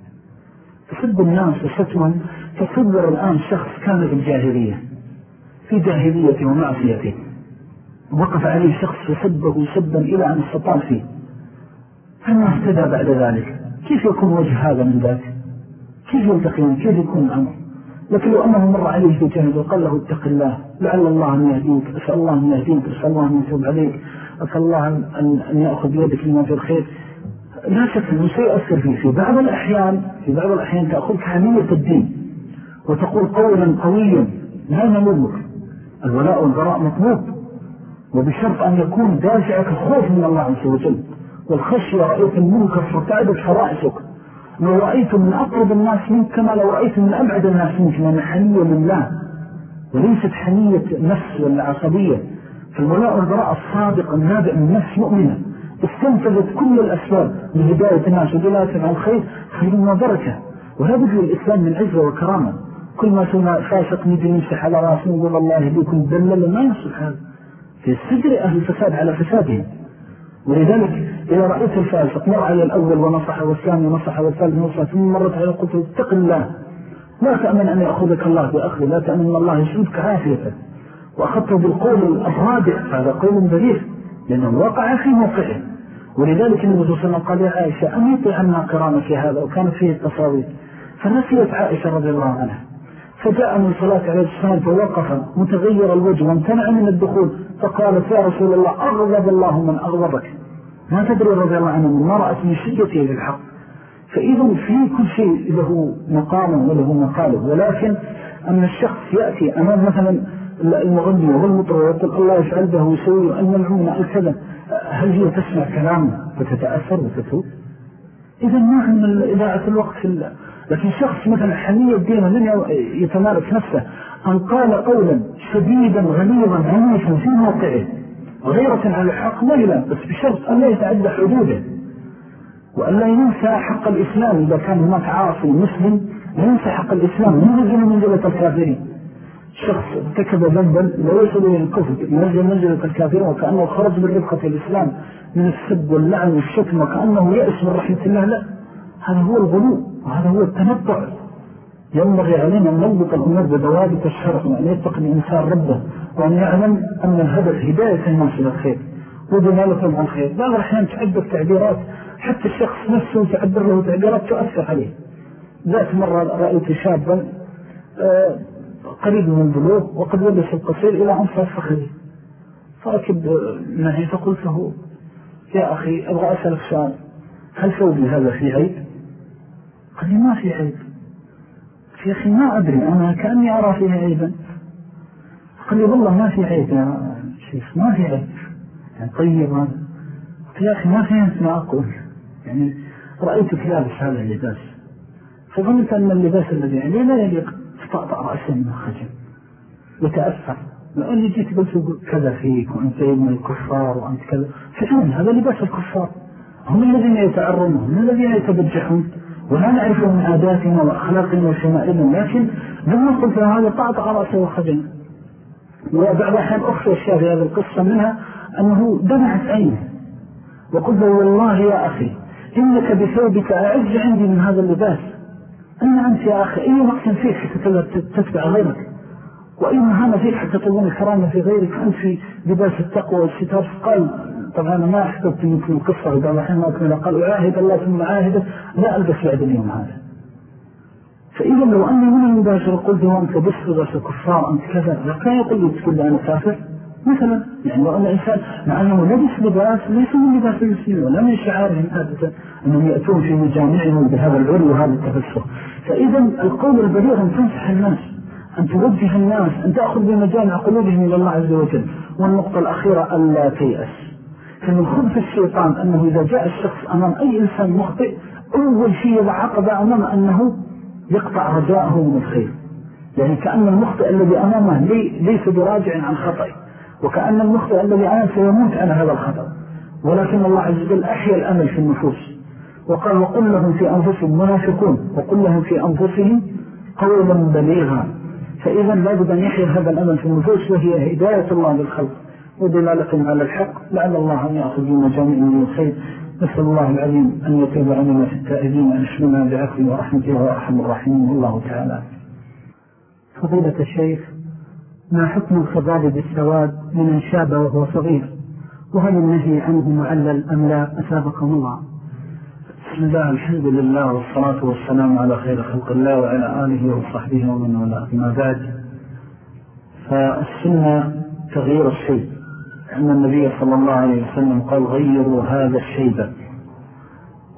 تسب الناس وشتما تصبر الآن شخص كان في الجاهلية في جاهلية ومعصيته وقف عليه شخص فسبه سبا إلى أن استطال فيه. فما اهتدى بعد ذلك؟ كيف يكون وجه هذا من ذلك كيف يلتقيون كيف يكون الأمر لكن لو أنه مر عليه بجهد وقال له اتق الله لعل الله أن يهديك أسأل الله أن يهديك أسأل الله أن يتوب عليك أسأل الله أن, يأخذ بيدك لما في الخير. لا شك أنه سيأثر فيه في بعض الأحيان في بعض الأحيان تأخذ حمية الدين وتقول قولا قويا لا نمر الولاء والبراء مطلوب. وبشرط أن يكون دافعك الخوف من الله عز وجل. والخشية رأيت المنكر فتعبت فرائسك لو رأيت من أقرب الناس منك كما لو رأيت من أبعد الناس منك لأن حنية لله. وليست حنية نفس ولا عصبية. فالولاء والبراء الصادق النابع من نفس مؤمنة. استنفذت كل الأسباب لهداية الناس ودلالة عن الخير خير وبركة وهذا هو الإسلام من عزة وكرامة. كل ما سمع فاسق نجي نمسح على رأسه ونقول الله يهديكم دلل ما يصلح هذا. السجر أهل الفساد على فسادهم. ولذلك إذا رأيت الفاسق مر على الأول ونصح والثاني ونصح والثالث ونصح ثم مرت على قلت اتق الله. لا تأمن أن يأخذك الله بأخذ لا تأمن أن الله يسعدك عافية. وأخذته بالقول الرادع هذا قول بليغ لأنه وقع في موقعه. ولذلك النبي صلى الله عليه وسلم قال يا عائشة أن يطيع عنا قرامك هذا وكانت فيه التصاوير فنسيت عائشة رضي الله عنها. فجاء من صلاة عليه السلام فوقف متغير الوجه وامتنع من الدخول فقالت يا رسول الله أغضب الله من أغضبك. ما تدري رضي الله عنه ما رأت من شدته للحق فإذا في كل شيء له مقام وله مقالب ولكن أن الشخص يأتي أمام مثلا المغني والمطر ويقول الله يفعل به ويسوي وأن العمنا الكذا هل هي تسمع كلامه فتتأثر وتتوب؟ إذا ما من إذاعة الوقت في لكن شخص مثلا حمية الدين من يتمارك نفسه أن قال قولا شديدا غليظا عنيفا في موقعه غيرة على الحق لا بس بشرط أن لا يتعدى حدوده. وأن لا ينسى حق الإسلام إذا كان هناك عاصي مسلم لا ينسى حق الإسلام. ينزل منزلة الكافرين؟ شخص ارتكب ذنبا لا يصل إلى الكفر ينزل منزلة الكافرين؟ وكأنه خرج من رفقة الإسلام من السب واللعن والشتم وكأنه يأس من رحمة الله. لا هذا هو الغلو. وهذا هو التنبع ينبغي علينا أن نضبط الأمور بضوابط الشرع وأن يتقي الإنسان ربه وأن يعلم أن الهدف هداية الناس إلى الخير ودلالة عن الخير. بعض الأحيان تعبر تعبيرات حتى الشخص نفسه تعبر له تعبيرات تؤثر عليه. ذات مرة رأيت شابا آه، قريب من البلوغ وقد لبس القصير إلى أنصاف فخذي فركب معي فقلت له يا أخي أبغى أسألك سؤال هل ثوبي هذا في عيب؟ قال لي ما في عيب. أخي ما أدري أنا كأني أرى فيها عيبا. قال لي والله ما في عيب يا شيخ ما في عيب. يعني طيب هذا يا أخي ما في ما أقول. يعني رأيتك لابس هذا اللباس فظنت أن اللباس الذي يعني لا يليق فطأطأ رأسا من الخجل. وتأثر لأني جيت قلت كذا فيك وأنت ابن الكفار وأنت كذا. فعلا هذا لباس الكفار. هم الذين يتعرون هم الذين يتبجحون. ولا نعرف من عاداتنا وأخلاقنا وشمائلنا لكن لما قلت هذا طعطع رأسه وخجل وبعد أحيان أخشى الشيء هذه القصة منها أنه دمعت عينه. وقلت له والله يا أخي إنك بثوبك أعز عندي من هذا اللباس. أن أنت يا أخي أي وقت فيك حتى تتبع غيرك؟ وأي مهانة فيك حتى تظن الكرامة في غيرك أنت في لباس التقوى والستار قال طبعا ما أحببت يمكن القصة بعض الحين أكمل. قال أعاهد الله ثم عاهده لا ألبس بعد اليوم هذا. فإذا لو أني من المباشر قلت له أنت بس لباس الكفار أنت كذا لكان يقول لي تقول لي أنا كافر. مثلا يعني لو أن الإنسان مع أنه لبس لباس ليس من لباس المسلمين ولا من شعارهم عادة أنهم يأتون في مجامعهم بهذا العلو وهذا التفسر. فإذا القول البليغ أن تنصح الناس أن توجه الناس أن تأخذ بمجامع قلوبهم إلى الله عز وجل. والنقطة الأخيرة ألا تيأس. فمن خبث الشيطان أنه إذا جاء الشخص أمام أي إنسان مخطئ أول شيء يضع عقبة أمام أنه يقطع رجاءه من الخير. يعني كأن المخطئ الذي أمامه ليس براجع عن خطئه وكأن المخطئ الذي أمام سيموت على هذا الخطأ. ولكن الله عز وجل أحيا الأمل في النفوس. وقال وقل لهم في أنفسهم منافقون وقل لهم في أنفسهم قولا بليغا. فإذا لابد أن يحيا هذا الأمل في النفوس وهي هداية الله للخلق. ودلالة على الحق. لعل الله أن يأخذ بمجامع من الخير. نسأل الله العليم أن يتوب عننا في التائبين وأن بعفو ورحمته وأرحم الراحمين. والله تعالى. فضيلة الشيخ ما حكم الخضاب بالسواد من شاب وهو صغير؟ وهل النهي عنه معلل أم لا؟ أسابقه الله. بسم الله الحمد لله والصلاة والسلام على خير خلق الله وعلى آله وصحبه ومن ولا ما بعد فالسنة تغيير الشيء أن النبي صلى الله عليه وسلم قال غيروا هذا الشيب.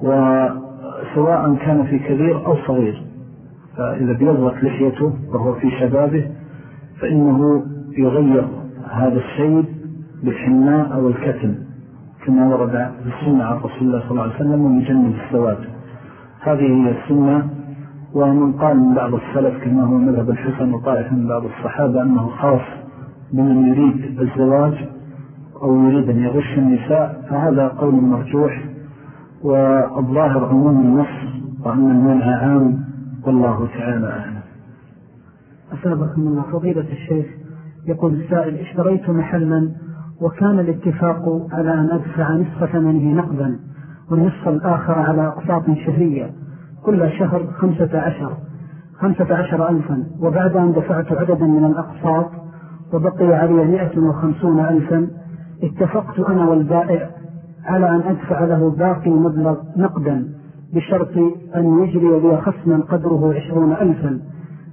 وسواء كان في كبير أو صغير فإذا بيضت لحيته وهو في شبابه فإنه يغير هذا الشيب بالحناء أو الكتم كما ورد في السنة عن رسول الله صلى الله عليه وسلم ومجنب السواد. هذه هي السنة ومن قال من بعض السلف كما هو مذهب الحسن وطائف من بعض الصحابة أنه خاص بمن يريد الزواج أو يريد أن يغش النساء فهذا قول مرجوح. والظاهر عموم النص وأن المنع عام. والله تعالى أعلم. أسابقكم الله. فضيلة الشيخ يقول السائل اشتريت محلا وكان الاتفاق على أن أدفع نصف ثمنه نقدا والنصف الآخر على أقساط شهرية. كل شهر خمسة عشر خمسة عشر ألفا. وبعد أن دفعت عددا من الأقساط وبقي علي مئة وخمسون ألفا. اتفقت أنا والبائع على أن أدفع له باقي مبلغ نقدا بشرط أن يجري لي خصما قدره عشرون ألفا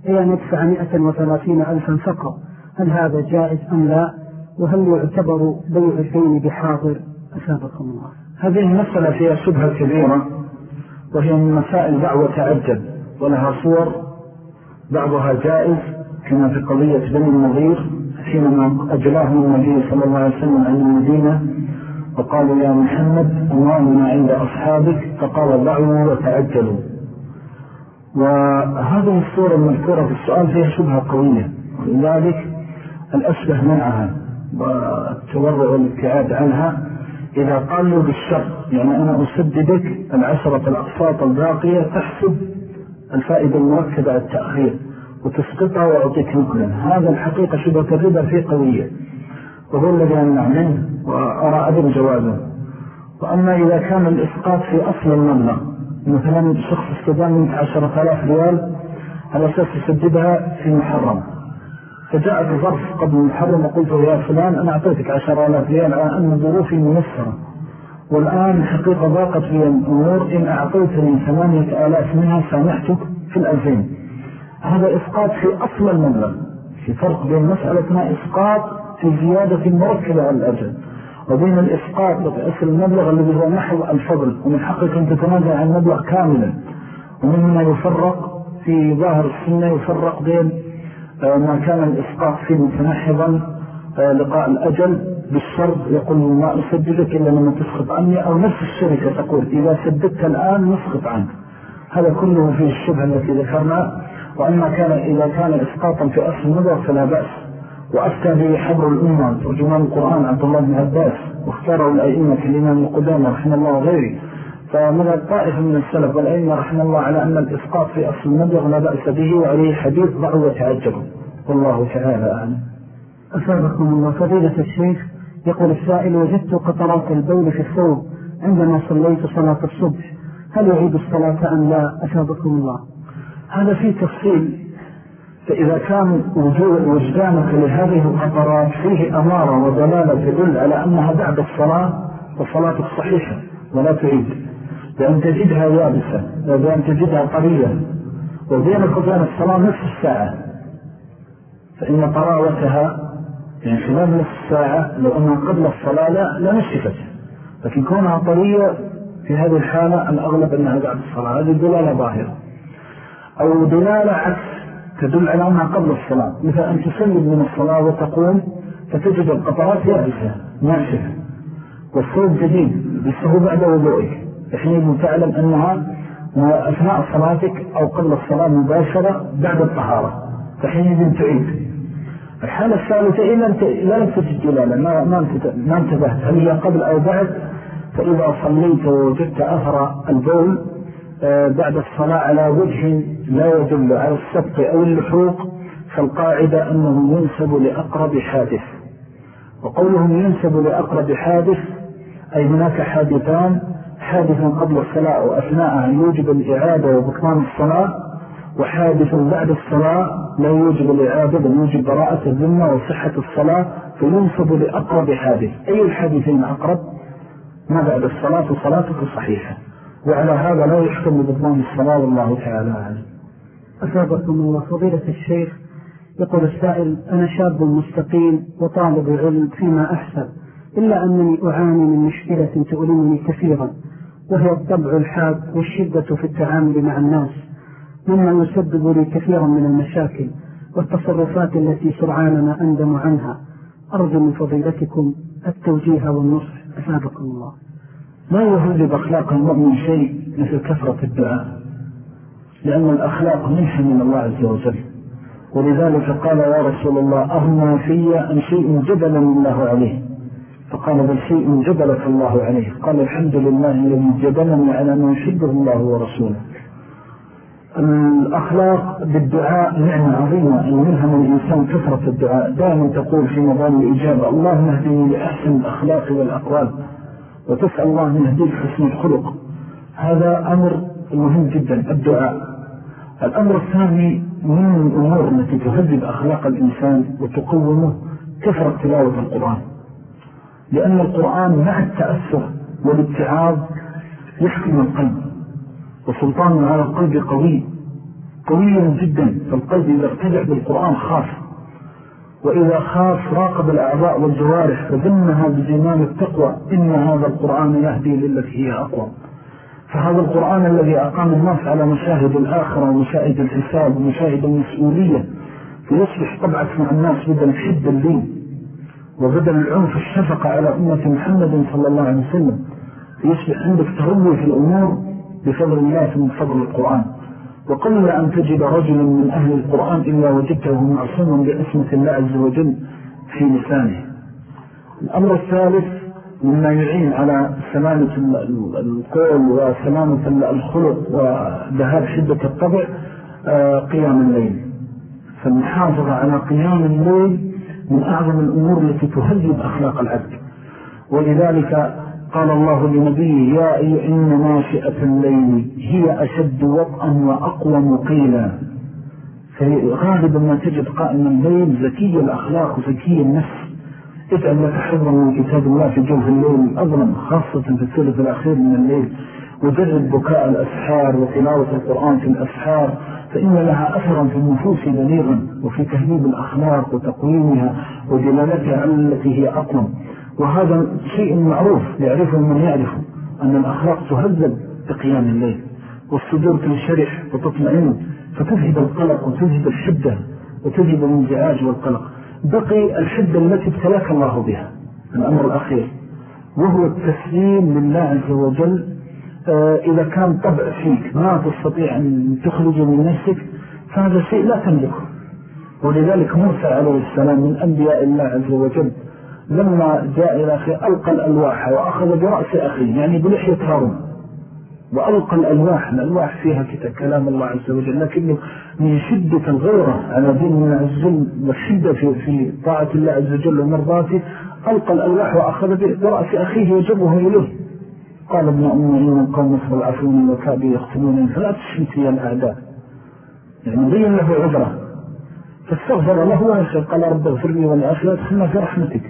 أي أن يدفع مئة وثلاثين ألفا فقط. هل هذا جائز أم لا؟ وهل يعتبر بيع الدين بحاضر؟ أسابقكم الله. هذه المسألة فيها شبهة كبيرة وهي من مسائل دعوة تعجب ولها صور بعضها جائز كما في قضية بني النظير حينما أجلاهم النبي صلى الله عليه وسلم عن المدينة وقالوا يا محمد أمامنا عند أصحابك. فقال ضعوا وتعجلوا. وهذه الصورة المذكورة في السؤال فيها شبهة قوية. ولذلك الأشبه منعها والتورع والابتعاد عنها. إذا قالوا بالشر يعني أنا أسددك العشرة الأقساط الباقية تحسب الفائدة المركبة التأخير. وتسقطها وأعطيك نقلا هذا الحقيقة شبهة الربا فيه قوية. وهو الذي أمنع منه وأرى عدم جوازه. وأما إذا كان الإسقاط في أصل المبلغ مثلا شخص استدام منك عشرة آلاف ريال على أساس يسددها في محرم فجاء بظرف قبل المحرم وقلت يا فلان أنا أعطيتك عشر آلاف ريال على أن ظروفي منسرة والآن حقيقة ضاقت لي الأمور إن أعطيتني ثمانية آلاف منها سامحتك في الألفين. هذا إسقاط في أصل المبلغ في فرق بين مسألة ما إسقاط في زيادة مركبة على الأجل وبين الإسقاط لأصل المبلغ الذي هو محو الفضل ومن حقك أن تتنازع عن المبلغ كاملا. ومن هنا يفرق في ظاهر السنة يفرق بين آه، ما كان الإسقاط فيه متنحضا آه، لقاء الأجل بالشرط يقول ما أسددك إلا لما تسخط عني أو نفس الشركة تقول إذا سددت الآن نسخط عنك. هذا كله فيه الشبه التي ذكرنا. وأما كان إذا كان إسقاطا في أصل النظر فلا بأس. وأفتى به حبر الأمة ترجمان القرآن عبد الله بن عباس واختاره الأئمة الإمام القدامى رحمه الله وغيره. فمن الطائف من السلف والأئمة رحمه الله على أن الإسقاط في أصل المبلغ لا بأس به وعليه حديث ضعوا وتعجبوا والله تعالى أعلم. أسابقكم الله فضيلة الشيخ يقول السائل وجدت قطرات البول في الثوب عندما صليت صلاة الصبح. هل يعيد الصلاة أم لا؟ أسابقكم الله. هذا فيه تفصيل. فإذا كان وجدانك لهذه القطرات فيه أمارة ودلالة تدل على أنها بعد الصلاة فصلاتك صحيحة ولا تعيد. لأن تجدها يابسة لأن تجدها طرية وبينك وبين الصلاة نصف الساعة. فإن طراوتها يعني خلال نصف الساعة لو أنها قبل الصلاة لا, نشفت لكن كونها طرية في هذه الحالة الأغلب أنها بعد الصلاة. هذه دلالة ظاهرة. أو دلالة عكس تدل على أنها قبل الصلاة. مثل أن تسلم من الصلاة وتقوم فتجد القطرات يابسة ناشفة. والصوت جديد بس بعد وضوئك. حينئذ تعلم أنها أثناء صلاتك أو قبل الصلاة مباشرة بعد الطهارة. فحينئذ تعيد. الحالة الثالثة إلا لم تجد دلالة ما انتبهت. هل هي قبل أو بعد؟ فإذا صليت ووجدت أثر البول بعد الصلاة على وجه لا يدل على السبق أو اللحوق فالقاعدة أنه ينسب لأقرب حادث. وقولهم ينسب لأقرب حادث أي هناك حادثان حادث قبل الصلاة وأثناءها يوجب الإعادة وبطلان الصلاة وحادث بعد الصلاة لا يوجب الإعادة بل يوجب براءة الذمة وصحة الصلاة فينسب لأقرب حادث. أي الحادثين أقرب؟ ما بعد الصلاة وصلاتك صحيحة. وعلى هذا لا يحكم بضمان الصلاة والله تعالى أعلم. أسابقكم الله فضيلة الشيخ. يقول السائل أنا شاب مستقيم وطالب علم فيما أحسب إلا أنني أعاني من مشكلة تؤلمني كثيرا وهي الطبع الحاد والشدة في التعامل مع الناس مما يسبب لي كثيرا من المشاكل والتصرفات التي سرعان ما أندم عنها. أرجو من فضيلتكم التوجيه والنصح. أسابقكم الله. لا يهذب أخلاق المؤمن شيء مثل كثرة الدعاء لأن الأخلاق منحة من الله عز وجل. ولذلك قال يا رسول الله أغنى في أن شيء جبل الله عليه. فقال بل شيء جبلك الله عليه. قال الحمد لله الذي جبلني على ما يحبه الله ورسوله. الأخلاق بالدعاء نعمة عظيمة. أن يلهم الإنسان كثرة الدعاء. دائما تقول في مضان الإجابة الله نهدني لأحسن الأخلاق والأقوال. وتسأل الله أن يهديك حسن الخلق. هذا أمر مهم جدا الدعاء. الأمر الثاني من الأمور التي تهذب أخلاق الإنسان وتقومه كثرة تلاوة القرآن. لأن القرآن مع التأثر والابتعاض يحكم القلب وسلطان على القلب قوي قوي جدا. فالقلب إذا ارتدع بالقرآن خاف وإذا خاف راقب الأعضاء والجوارح فذنها بزمان التقوى إن هذا القرآن يهدي للتي هي أقوى. فهذا القرآن الذي أقام الناس على مشاهد الآخرة ومشاهد الحساب ومشاهد المسؤولية فيصبح طبعك مع الناس بدل الحد اللين وبدل العنف الشفقة على أمة محمد صلى الله عليه وسلم يصبح عندك تروي في الأمور بفضل الله من فضل القرآن. وقل أن تجد رجلا من أهل القرآن إلا وجدته معصوما بأسمة الله عز وجل في لسانه. الأمر الثالث مما يعين على سلامة القول وسلامة الخلق وذهاب شدة الطبع آه، قيام الليل. فالمحافظة على قيام الليل من أعظم الأمور التي تهذب أخلاق العبد. ولذلك قال الله لنبيه يا أي إن ناشئة الليل هي أشد وطأا وأقوى قيلا فغالبا ما تجد قائم الليل زكي الأخلاق وزكي النفس. اجعل لك حظا من كتاب الله في جوف الليل الأظلم خاصة في الثلث الأخير من الليل. وجرد بكاء الأسحار وتلاوة القرآن في الأسحار فإن لها أثرا في النفوس بليغا وفي تهذيب الأخلاق وتقويمها ودلالتها التي هي أقوم وهذا شيء معروف يعرفه من يعرفه أن الأخلاق تهذب بقيام الليل والصدور تنشرح وتطمئن فتذهب القلق وتذهب الشدة وتذهب الانزعاج والقلق. بقي الشدة التي ابتلاك الله بها الأمر الأخير وهو التسليم لله عز وجل. آه، إذا كان طبع فيك ما تستطيع أن تخرج من نفسك فهذا شيء لا تملكه. ولذلك موسى عليه السلام من أنبياء الله عز وجل لما جاء إلى أخي ألقى الألواح وأخذ برأس أخي يعني بلحية هارون وألقى الألواح الألواح فيها كلام الله عز وجل لكنه من شدة الغيرة على دين عز وجل والشدة في, في طاعة الله عز وجل ومرضاته ألقى الألواح وأخذ برأس أخيه وجبه إليه. قال ابن أمي إن القوم يستضعفون وكابي يختمون فلا تشمت يا الأعداء. يعني بين له عذرة. فاستغفر له ويسر قال رب اغفر لي والآخرة ادخلنا في رحمتك.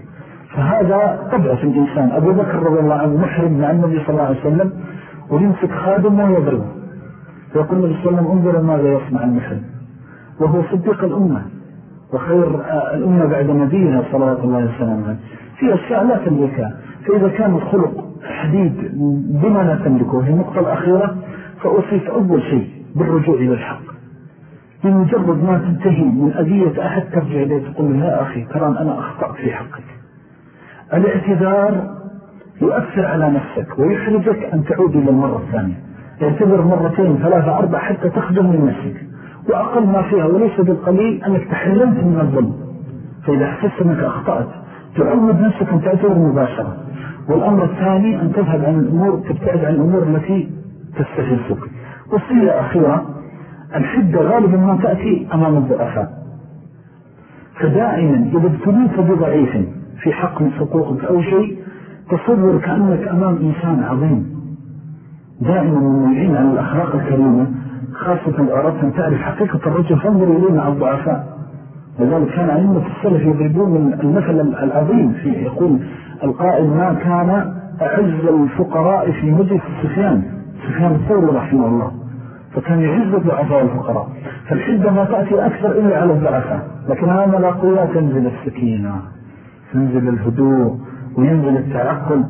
فهذا طبع في الإنسان. أبو بكر رضي الله عنه محرم مع النبي صلى الله عليه وسلم ويمسك خادم ويضربه فيقول النبي صلى الله عليه وسلم انظر ماذا يصنع المحرم. وهو صديق الأمة وخير الأمة بعد نبيها صلى الله عليه. وسلم في أشياء لا تملكها. فإذا كان الخلق حديد بما لا تملكه وهي النقطة الأخيرة فأصيف أول شيء بالرجوع إلى الحق. بمجرد ما تنتهي من أذية أحد ترجع إليه تقول يا أخي ترى أنا أخطأت في حقك. الاعتذار يؤثر على نفسك ويحرجك أن تعود إلى المرة الثانية. اعتذر مرتين ثلاثة أربع حتى تخدم من نفسك وأقل ما فيها وليس بالقليل أنك تحرمت من الظلم. فإذا حسست أنك أخطأت تعود نفسك أن تعتذر مباشرة. والأمر الثاني أن تذهب عن الأمور تبتعد عن الأمور التي تستفزك. وصية أخيرة الحدة غالبا ما تأتي أمام الضعفاء. فدائما إذا ابتليت بضعيف في حق من حقوقك أو شيء تصور كأنك أمام إنسان عظيم. دائما مميعين على الأخلاق الكريمة خاصة الأردت أن تعرف حقيقة الرجل فانظر إليه مع الضعفاء. لذلك كان علمة السلف يضربون المثل العظيم فيه يقول القائل ما كان أعز الفقراء في مجلس سفيان سفيان الثوري رحمه الله فكان يعز الضعفاء الفقراء. فالحدة ما تأتي أكثر إلا على الضعفاء لكن هذا الأقوياء تنزل السكينة. تنزل الهدوء وينزل التعقل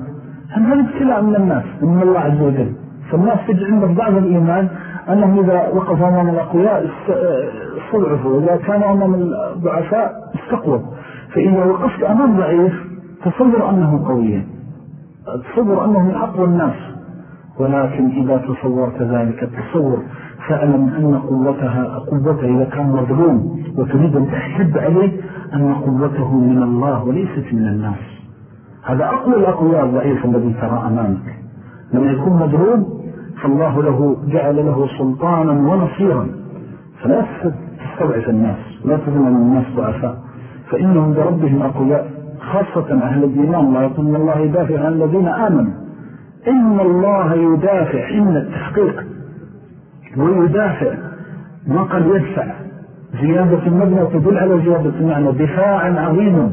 هذا ابتلاء من الناس من الله عز وجل. فالناس تجد عندهم بعض الإيمان أنهم إذا وقفوا أمام الأقوياء صلعفوا وإذا كانوا أمام الضعفاء استقووا فإذا وقفت أمام ضعيف تصور أنه قوي تصور أنه من أقوى الناس. ولكن إذا تصورت ذلك التصور فألم أن قوتها قوته إذا كان مظلوم وتريد أن تحسب عليه أن قوته من الله وليست من الناس. هذا أقوى الأقوى الضعيف الذي ترى أمامك. لما يكون مظلوم فالله له جعل له سلطانا ونصيرا. فلا تستضعف الناس. لا تظن أن الناس ضعفاء. فإنهم بربهم أقوياء خاصة أهل الإيمان. لا يقول الله يدافع عن الذين آمنوا. إن الله يدافع إن التحقيق ويدافع ما قد يدفع. زيادة المبنى تدل على زيادة المعنى دفاعا عظيما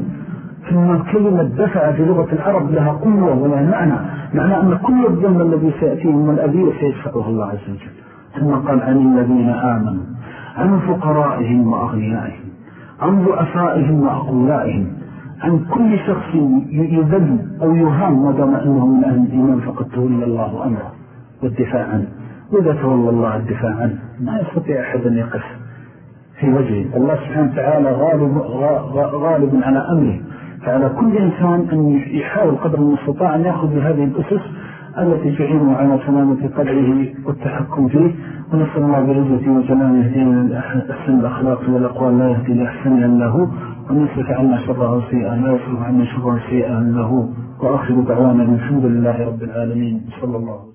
ثم كلمة دفع في لغة العرب لها قوة ولها معنى. معنى أن كل الظلم الذي سيأتيه من الأذية سيدفعه الله عز وجل. ثم قال عن الذين آمنوا عن فقرائهم وأغنيائهم عن ضعفائهم وأقولائهم عن كل شخص يذل أو يهام مدام أنه من أهل الإيمان فقد تولى الله أمره. والدفاع عنه وإذا تولى الله الدفاع عنه ما يستطيع أحد أن يقف. في وجهه. الله سبحانه وتعالى غالب, غالب على أمره. فعلى كل إنسان أن يحاول قدر المستطاع أن يأخذ بهذه الأسس التي تعينه على تمامة قدره والتحكم فيه. ونسأل الله برزة وجلال يهدينا أحسن الأخلاق والأقوال. لا يهدي لأحسن له. وأن يصرف عنا شره سيئا لا يصرف عنا شره سيئا له. وآخر دعوانا الحمد لله رب العالمين. صلى الله عليه